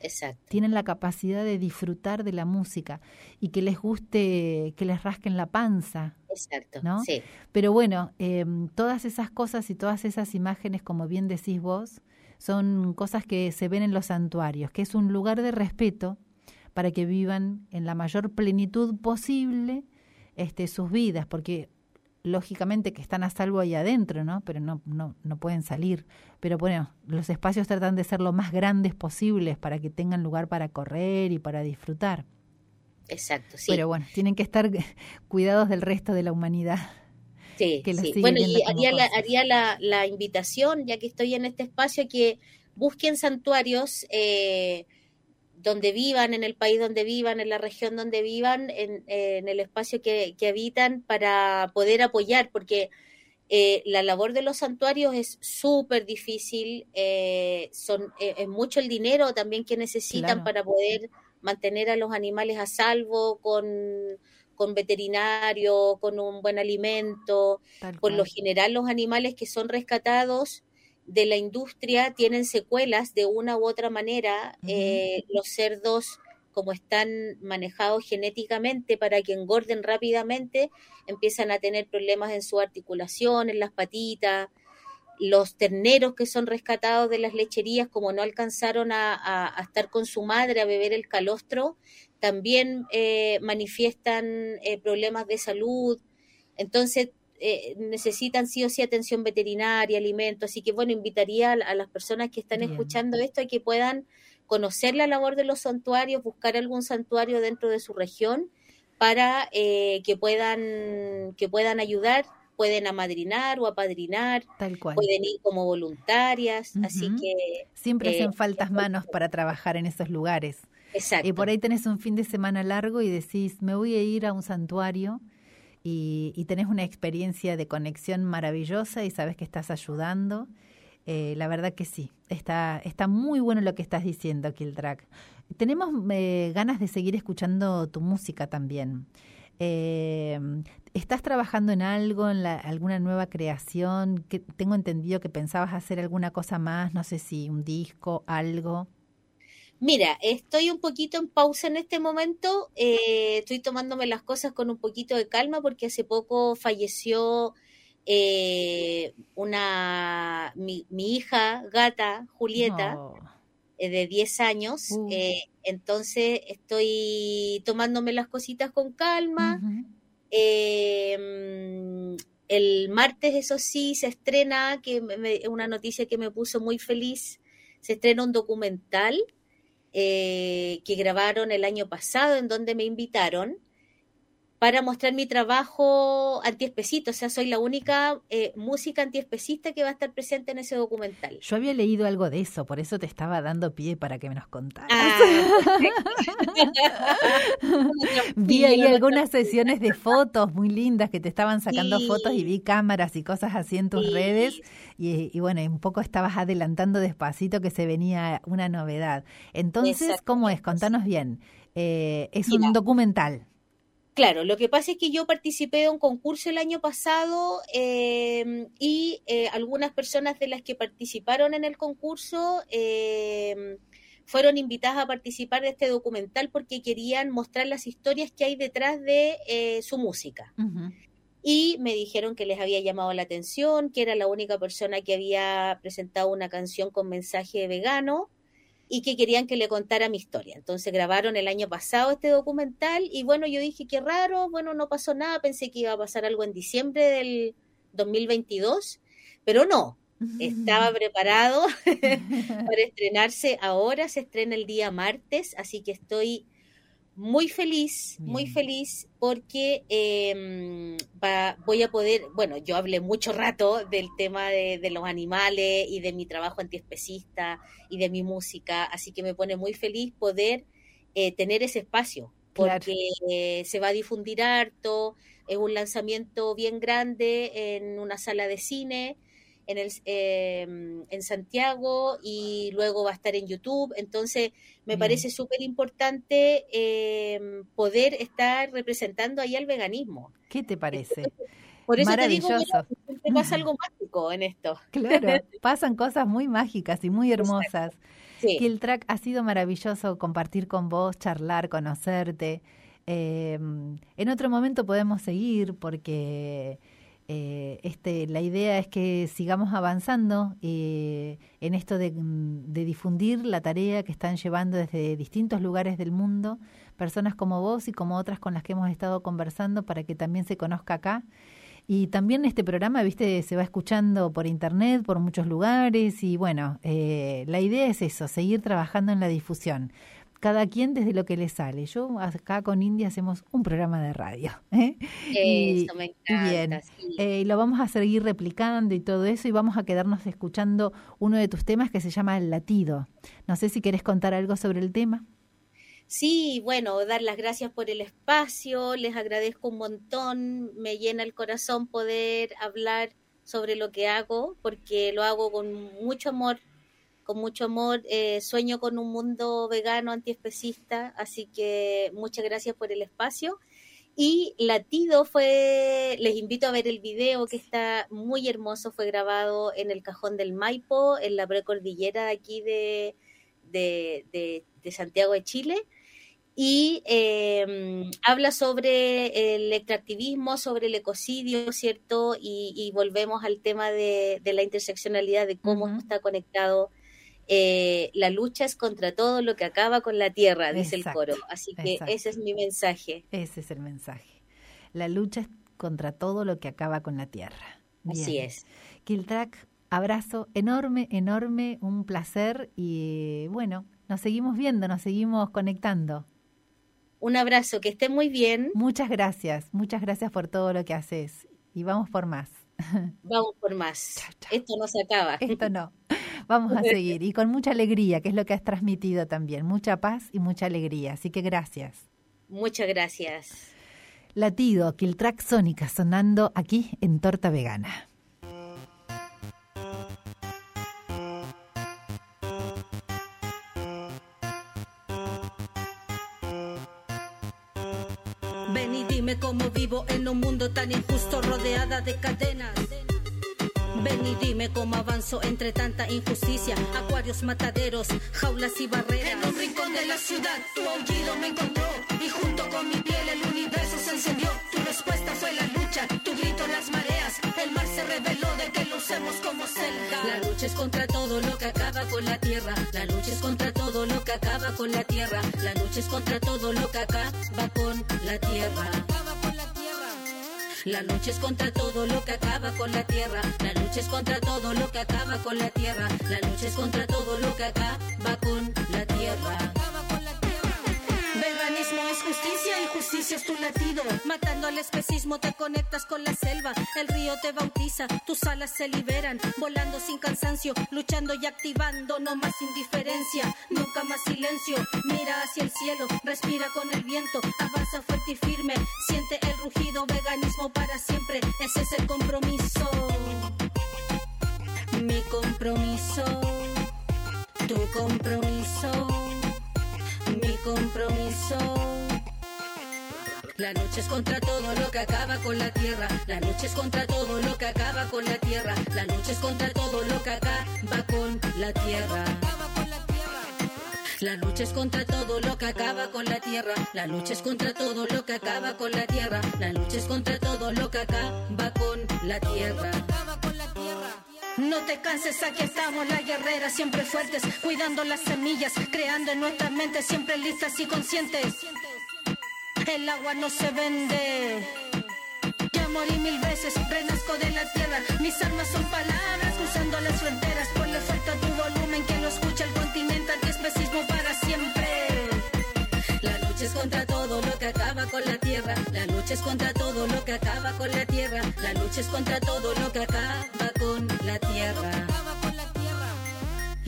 S5: Exacto.
S2: Tienen la capacidad de disfrutar de la música y que les guste, que les rasquen la panza.
S5: Exacto.
S2: ¿no?
S5: Sí.
S2: Pero bueno, em, todas esas cosas y todas esas imágenes, como bien decís vos, son cosas que se ven en los santuarios, que es un lugar de respeto para que vivan en la mayor plenitud posible este, sus vidas, porque lógicamente que están a salvo ahí adentro, ¿no? Pero no, no, no pueden salir. Pero bueno, los espacios tratan de ser lo más grandes posibles para que tengan lugar para correr y para disfrutar.
S5: Exacto, sí.
S2: Pero bueno, tienen que estar cuidados del resto de la humanidad.
S5: Sí, sí. Bueno, y haría, la, haría la, la, invitación, ya que estoy en este espacio, que busquen santuarios eh, donde vivan, en el país donde vivan, en la región donde vivan, en, el espacio que, habitan para poder apoyar, porque eh, la labor de los santuarios es súper difícil, eh, son, eh, es mucho el dinero también que necesitan para poder mantener a los animales a salvo con, con veterinario, con un buen alimento. Por lo general los animales que son rescatados de la industria tienen secuelas de una u otra manera. Eh, los cerdos, como están manejados genéticamente para que engorden rápidamente, empiezan a tener problemas en su articulación, en las patitas. Los terneros que son rescatados de las lecherías, como no alcanzaron a, estar con su madre a beber el calostro, también eh, manifiestan eh, problemas de salud. Entonces, eh, necesitan sí o sí atención veterinaria, alimentos. Así que bueno, invitaría a, las personas que están escuchando esto a que puedan conocer la labor de los santuarios, buscar algún santuario dentro de su región para eh, que puedan que puedan ayudar pueden amadrinar o apadrinar,
S2: Tal cual.
S5: pueden ir como voluntarias, así que...
S2: Siempre hacen eh, faltas manos para trabajar en esos lugares.
S5: Exacto.
S2: Y por ahí tenés un fin de semana largo y decís, me voy a ir a un santuario y, tenés una experiencia de conexión maravillosa y sabes que estás ayudando. Eh, la verdad que sí, está, está muy bueno lo que estás diciendo, Kildrak. Tenemos eh, ganas de seguir escuchando tu música también. Eh, ¿Estás trabajando en algo, en alguna nueva creación? Que tengo entendido que pensabas hacer alguna cosa más, no sé si un disco, algo.
S5: Mira, estoy un poquito en pausa en este momento. Eh, estoy tomándome las cosas con un poquito de calma porque hace poco falleció eh, una mi, hija gata Julieta eh, de 10 años. Uh. entonces estoy tomándome las cositas con calma. Em, el martes, eso sí, se estrena, que una noticia que me puso muy feliz, se estrena un documental eh, que grabaron el año pasado en donde me invitaron para mostrar mi trabajo antiespecista. O sea, soy la única eh, música antiespecista que va a estar presente en ese documental.
S2: Yo había leído algo de eso, por eso te estaba dando pie para que me nos contaras.
S5: Ah,
S2: vi ahí algunas sesiones de fotos muy lindas que te estaban sacando fotos y vi cámaras y cosas así en tus redes. Y, bueno, un poco estabas adelantando despacito que se venía una novedad. Entonces, ¿cómo es? Contanos bien. Eh, es un documental.
S5: Claro, lo que pasa es que yo participé de un concurso el año pasado em, y eh, algunas personas de las que participaron en el concurso em, fueron invitadas a participar de este documental porque querían mostrar las historias que hay detrás de eh, su música. Y me dijeron que les había llamado la atención, que era la única persona que había presentado una canción con mensaje vegano y que querían que le contara mi historia. Entonces grabaron el año pasado este documental y bueno, yo dije qué raro, bueno, no pasó nada, pensé que iba a pasar algo en diciembre del 2022, pero no, estaba preparado para estrenarse ahora, se estrena el día martes, así que estoy muy feliz, muy feliz porque em, voy a poder, bueno, yo hablé mucho rato del tema de, los animales y de mi trabajo antiespecista y de mi música, así que me pone muy feliz poder eh, tener ese espacio, porque se va a difundir harto, es un lanzamiento bien grande en una sala de cine, en, el, em, en Santiago y luego va a estar en YouTube. Entonces, me parece súper importante em, poder estar representando ahí al veganismo.
S2: ¿Qué te parece?
S5: por eso te digo, que pasa algo mágico en esto.
S2: Claro, pasan cosas muy mágicas y muy hermosas. Sí. Que el track ha sido maravilloso compartir con vos, charlar, conocerte. Em, en otro momento podemos seguir porque eh, este, la idea es que sigamos avanzando eh, en esto de, difundir la tarea que están llevando desde distintos lugares del mundo, personas como vos y como otras con las que hemos estado conversando para que también se conozca acá. Y también este programa, viste, se va escuchando por internet, por muchos lugares y bueno, eh, la idea es eso, seguir trabajando en la difusión cada quien desde lo que le sale. Yo acá con India hacemos un programa de radio.
S5: ¿eh? Eso me encanta.
S2: Bien, eh, lo vamos a seguir replicando y todo eso y vamos a quedarnos escuchando uno de tus temas que se llama El latido. No sé si quieres contar algo sobre el tema.
S5: Sí, bueno, dar las gracias por el espacio, les agradezco un montón, me llena el corazón poder hablar sobre lo que hago, porque lo hago con mucho amor con mucho amor. Eh, sueño con un mundo vegano, antiespecista, así que muchas gracias por el espacio. Y Latido fue, les invito a ver el video que está muy hermoso, fue grabado en el cajón del Maipo, en la precordillera aquí de, de, Santiago de Chile. Y em, habla sobre el extractivismo, sobre el ecocidio, ¿cierto? Y, volvemos al tema de, la interseccionalidad, de cómo está conectado eh, la lucha es contra todo lo que acaba con la tierra, dice el coro. Así que ese es mi mensaje.
S2: Ese es el mensaje. La lucha es contra todo lo que acaba con la tierra.
S5: Así es.
S2: Kiltrack, abrazo enorme, enorme, un placer y bueno, nos seguimos viendo, nos seguimos conectando.
S5: Un abrazo, que esté muy bien.
S2: Muchas gracias, muchas gracias por todo lo que haces y vamos por más.
S5: Vamos por más. Esto no se acaba.
S2: Esto no. Vamos a seguir y con mucha alegría, que es lo que has transmitido también. Mucha paz y mucha alegría. Así que gracias.
S5: Muchas gracias.
S2: Latido, Track Sónica sonando aquí en Torta Vegana.
S3: Ven y dime cómo vivo en un mundo tan injusto rodeada de cadenas. Ven y dime cómo avanzo entre tanta injusticia, acuarios, mataderos, jaulas y barreras. En un rincón de la ciudad tu aullido me encontró y junto con mi piel el universo se encendió. Tu respuesta fue la lucha, tu grito las mareas, el mar se reveló de que lo usemos como celda. La lucha es contra todo lo que acaba con la tierra, la lucha es contra todo lo que acaba con la tierra, la lucha es contra todo lo que acaba con la tierra. La lucha es contra todo lo que acaba con la tierra. La lucha es contra todo lo que acaba con la tierra. La lucha es contra todo lo que acaba con la tierra. Justicia y justicia es tu latido. Matando al especismo te conectas con la selva. El río te bautiza, tus alas se liberan. Volando sin cansancio, luchando y activando. No más indiferencia, nunca más silencio. Mira hacia el cielo, respira con el viento. Avanza fuerte y firme, siente el rugido. Veganismo para siempre, ese es el compromiso. Mi compromiso, tu compromiso mi compromiso. La noche es contra todo lo que acaba con la tierra. La noche es contra todo lo que acaba con la tierra. La noche es contra todo lo que acaba con la tierra. La lucha es contra todo lo que acaba con la tierra. La lucha es contra todo lo que acaba con la tierra. La lucha es contra todo lo que acaba con la tierra. No te canses, aquí estamos las guerreras, siempre fuertes, cuidando las semillas, creando en nuestras mentes, siempre listas y conscientes. El agua no se vende. Ya morí mil veces, renazco de la tierra. Mis armas son palabras, cruzando las fronteras. Por le falta tu volumen, que lo escucha el continente, antiespecismo para siempre. La lucha es contra todo lo que acaba con la tierra. La lucha es contra todo lo que acaba con la tierra. La lucha es contra todo lo que acaba con la tierra.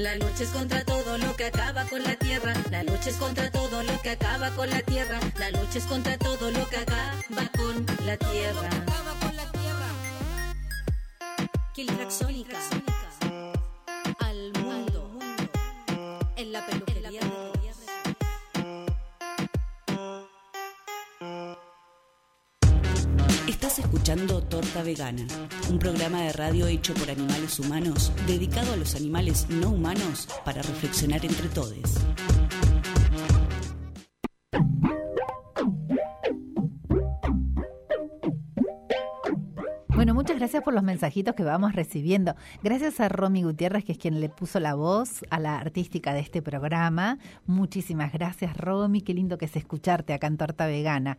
S3: La lucha es contra todo lo que acaba con la tierra. La lucha es contra todo lo que acaba con la tierra. La lucha es contra todo lo que acaba con la tierra. Kiltraxónica. Al
S1: escuchando Torta Vegana, un programa de radio hecho por animales humanos dedicado a los animales no humanos para reflexionar entre todos.
S2: Bueno, muchas gracias por los mensajitos que vamos recibiendo. Gracias a Romy Gutiérrez, que es quien le puso la voz a la artística de este programa. Muchísimas gracias, Romy. Qué lindo que es escucharte acá en Torta Vegana.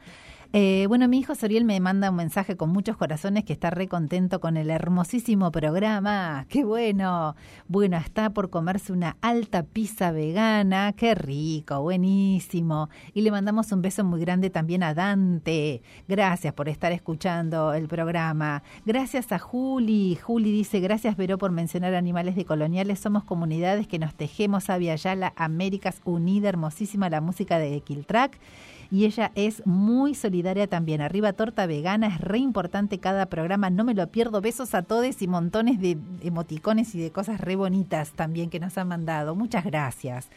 S2: Eh, bueno, mi hijo Soriel me manda un mensaje con muchos corazones que está re contento con el hermosísimo programa. ¡Qué bueno! Bueno, está por comerse una alta pizza vegana. ¡Qué rico! Buenísimo. Y le mandamos un beso muy grande también a Dante. Gracias por estar escuchando el programa. Gracias a Juli. Juli dice, gracias Vero por mencionar animales de coloniales. Somos comunidades que nos tejemos a Yala, Américas Unida, hermosísima la música de Kiltrack y ella es muy solidaria también. Arriba Torta Vegana, es re importante cada programa, no me lo pierdo. Besos a todos y montones de emoticones y de cosas re bonitas también que nos han mandado. Muchas gracias.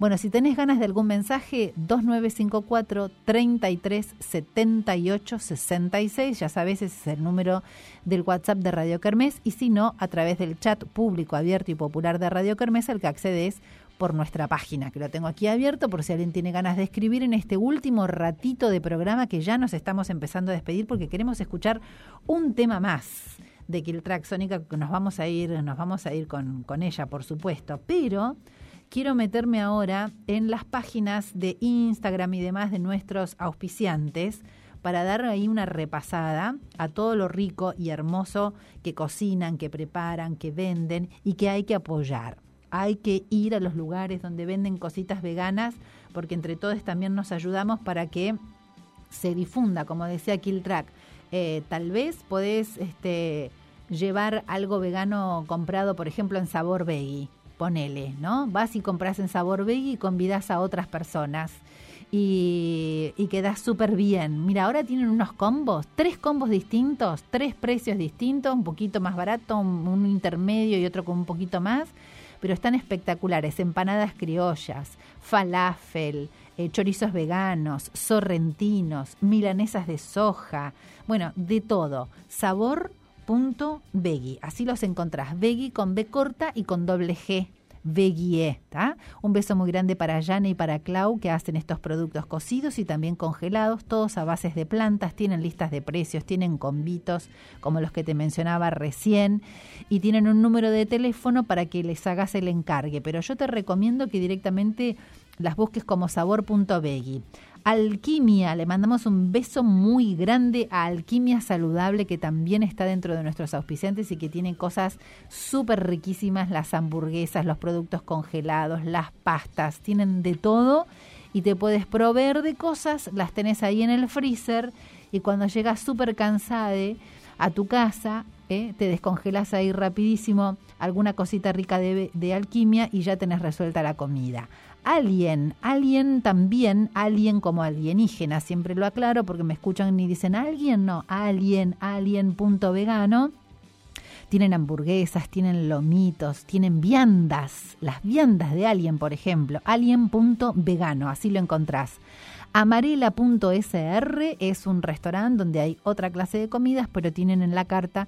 S2: Bueno, si tenés ganas de algún mensaje, 2954 33 78 66, ya sabes, ese es el número del WhatsApp de Radio Kermés, y si no, a través del chat público abierto y popular de Radio Kermés, al que accedes por nuestra página, que lo tengo aquí abierto por si alguien tiene ganas de escribir en este último ratito de programa que ya nos estamos empezando a despedir porque queremos escuchar un tema más de Killtrack Sónica, que nos vamos a ir, nos vamos a ir con, con ella, por supuesto. Pero quiero meterme ahora en las páginas de Instagram y demás de nuestros auspiciantes para dar ahí una repasada a todo lo rico y hermoso que cocinan, que preparan, que venden y que hay que apoyar hay que ir a los lugares donde venden cositas veganas, porque entre todos también nos ayudamos para que se difunda, como decía Killtrack. Eh, tal vez podés este, llevar algo vegano comprado, por ejemplo, en sabor veggie, ponele, ¿no? Vas y compras en sabor veggie y convidas a otras personas. Y, y quedas súper bien. Mira, ahora tienen unos combos, tres combos distintos, tres precios distintos, un poquito más barato, un intermedio y otro con un poquito más pero están espectaculares. Empanadas criollas, falafel, eh, chorizos veganos, sorrentinos, milanesas de soja, bueno, de todo. Sabor.veggie, así los encontrás. Veggie con B corta y con doble G Veguie. Un beso muy grande para Jane y para Clau que hacen estos productos cocidos y también congelados, todos a bases de plantas, tienen listas de precios, tienen convitos como los que te mencionaba recién y tienen un número de teléfono para que les hagas el encargue, pero yo te recomiendo que directamente las busques como sabor.veggie. Alquimia, le mandamos un beso muy grande a Alquimia Saludable que también está dentro de nuestros auspiciantes y que tiene cosas súper riquísimas, las hamburguesas, los productos congelados, las pastas, tienen de todo y te puedes proveer de cosas, las tenés ahí en el freezer y cuando llegas súper cansada a tu casa, ¿eh? te descongelas ahí rapidísimo alguna cosita rica de, de alquimia y ya tenés resuelta la comida. Alien, alien también, alien como alienígena, siempre lo aclaro porque me escuchan y dicen alguien, no, alien, alien punto vegano. Tienen hamburguesas, tienen lomitos, tienen viandas, las viandas de Alien, por ejemplo, alien.vegano, así lo encontrás. Amarela.sr es un restaurante donde hay otra clase de comidas, pero tienen en la carta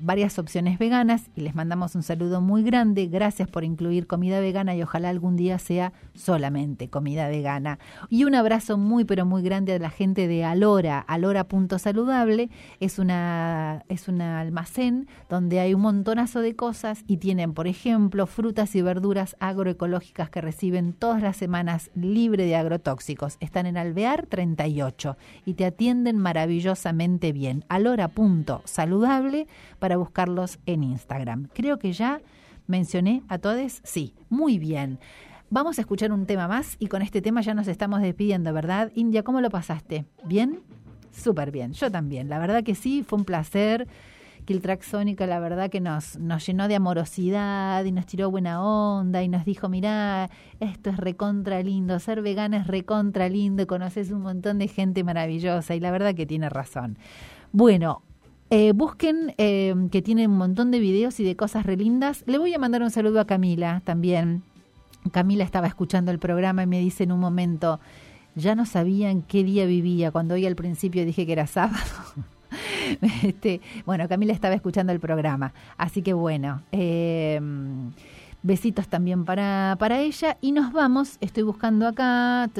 S2: varias opciones veganas y les mandamos un saludo muy grande. Gracias por incluir comida vegana y ojalá algún día sea solamente comida vegana. Y un abrazo muy pero muy grande a la gente de Alora. Alora.saludable es una es un almacén donde hay un montonazo de cosas y tienen, por ejemplo, frutas y verduras agroecológicas que reciben todas las semanas libre de agrotóxicos. Están en Alvear 38 y te atienden maravillosamente bien. Alora.saludable para buscarlos en Instagram. Creo que ya mencioné a todos. Sí, muy bien. Vamos a escuchar un tema más y con este tema ya nos estamos despidiendo, ¿verdad? India, ¿cómo lo pasaste? ¿Bien? Súper bien, yo también. La verdad que sí, fue un placer. Track Sónica, la verdad que nos, nos llenó de amorosidad y nos tiró buena onda y nos dijo, mirá, esto es recontra lindo, ser vegana es recontra lindo, conoces un montón de gente maravillosa y la verdad que tiene razón. Bueno, eh, busquen eh, que tiene un montón de videos y de cosas re lindas. Le voy a mandar un saludo a Camila también. Camila estaba escuchando el programa y me dice en un momento, ya no sabían qué día vivía, cuando hoy al principio dije que era sábado. este, bueno, Camila estaba escuchando el programa, así que bueno. Eh, Besitos también para, para ella. Y nos vamos, estoy buscando acá,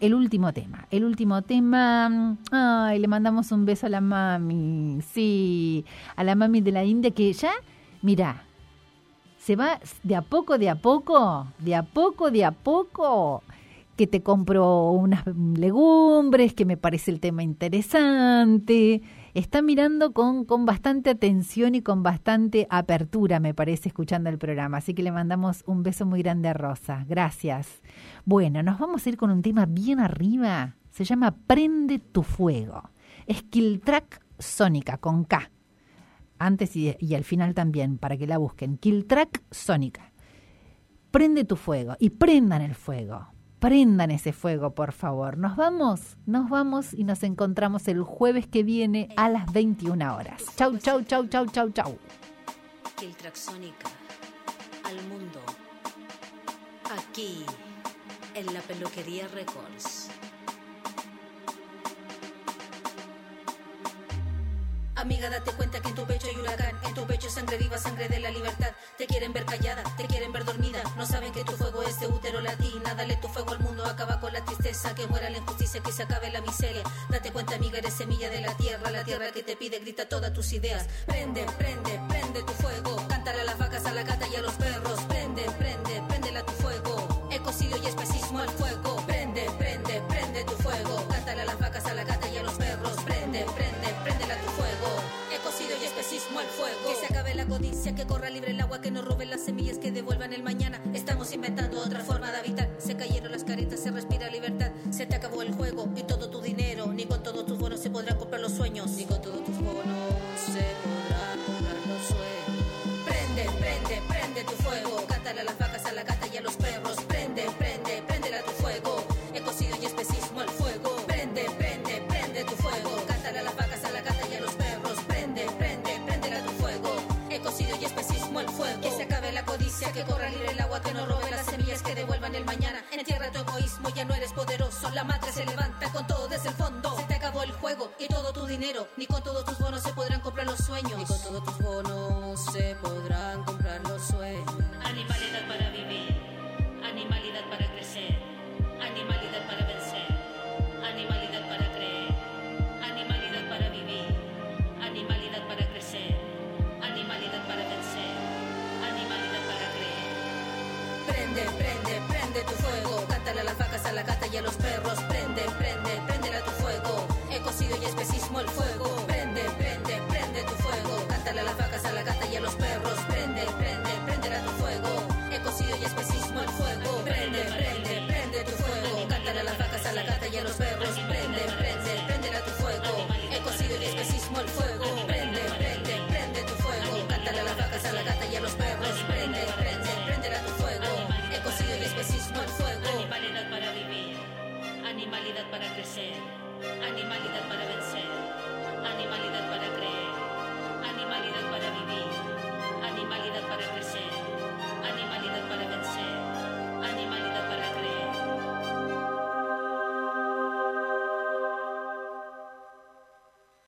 S2: el último tema. El último tema, ay, le mandamos un beso a la mami, sí, a la mami de la India que ya, mira, se va de a poco, de a poco, de a poco, de a poco, que te compro unas legumbres, que me parece el tema interesante está mirando con, con bastante atención y con bastante apertura, me parece, escuchando el programa. Así que le mandamos un beso muy grande a Rosa. Gracias. Bueno, nos vamos a ir con un tema bien arriba. Se llama Prende tu fuego. Skill Track Sónica con K. Antes y, y al final también, para que la busquen. Kill Track Sónica. Prende tu fuego y prendan el fuego prendan ese fuego, por favor. Nos vamos, nos vamos y nos encontramos el jueves que viene a las 21 horas. Chau, chau, chau, chau, chau, chau.
S3: Filtraxónica al mundo. Aquí, en la peluquería Records. Amiga, date cuenta que en tu pecho hay huracán, en tu pecho sangre viva, sangre de la libertad. Te quieren ver callada, te quieren ver dormida, no saben que tu fuego es de útero latina. Dale tu fuego al mundo, acaba con la tristeza, que muera la injusticia, que se acabe la miseria. Date cuenta, amiga, eres semilla de la tierra, la tierra que te pide, grita todas tus ideas. Prende, prende, prende tu fuego, cántale a las vacas, a la gata inventando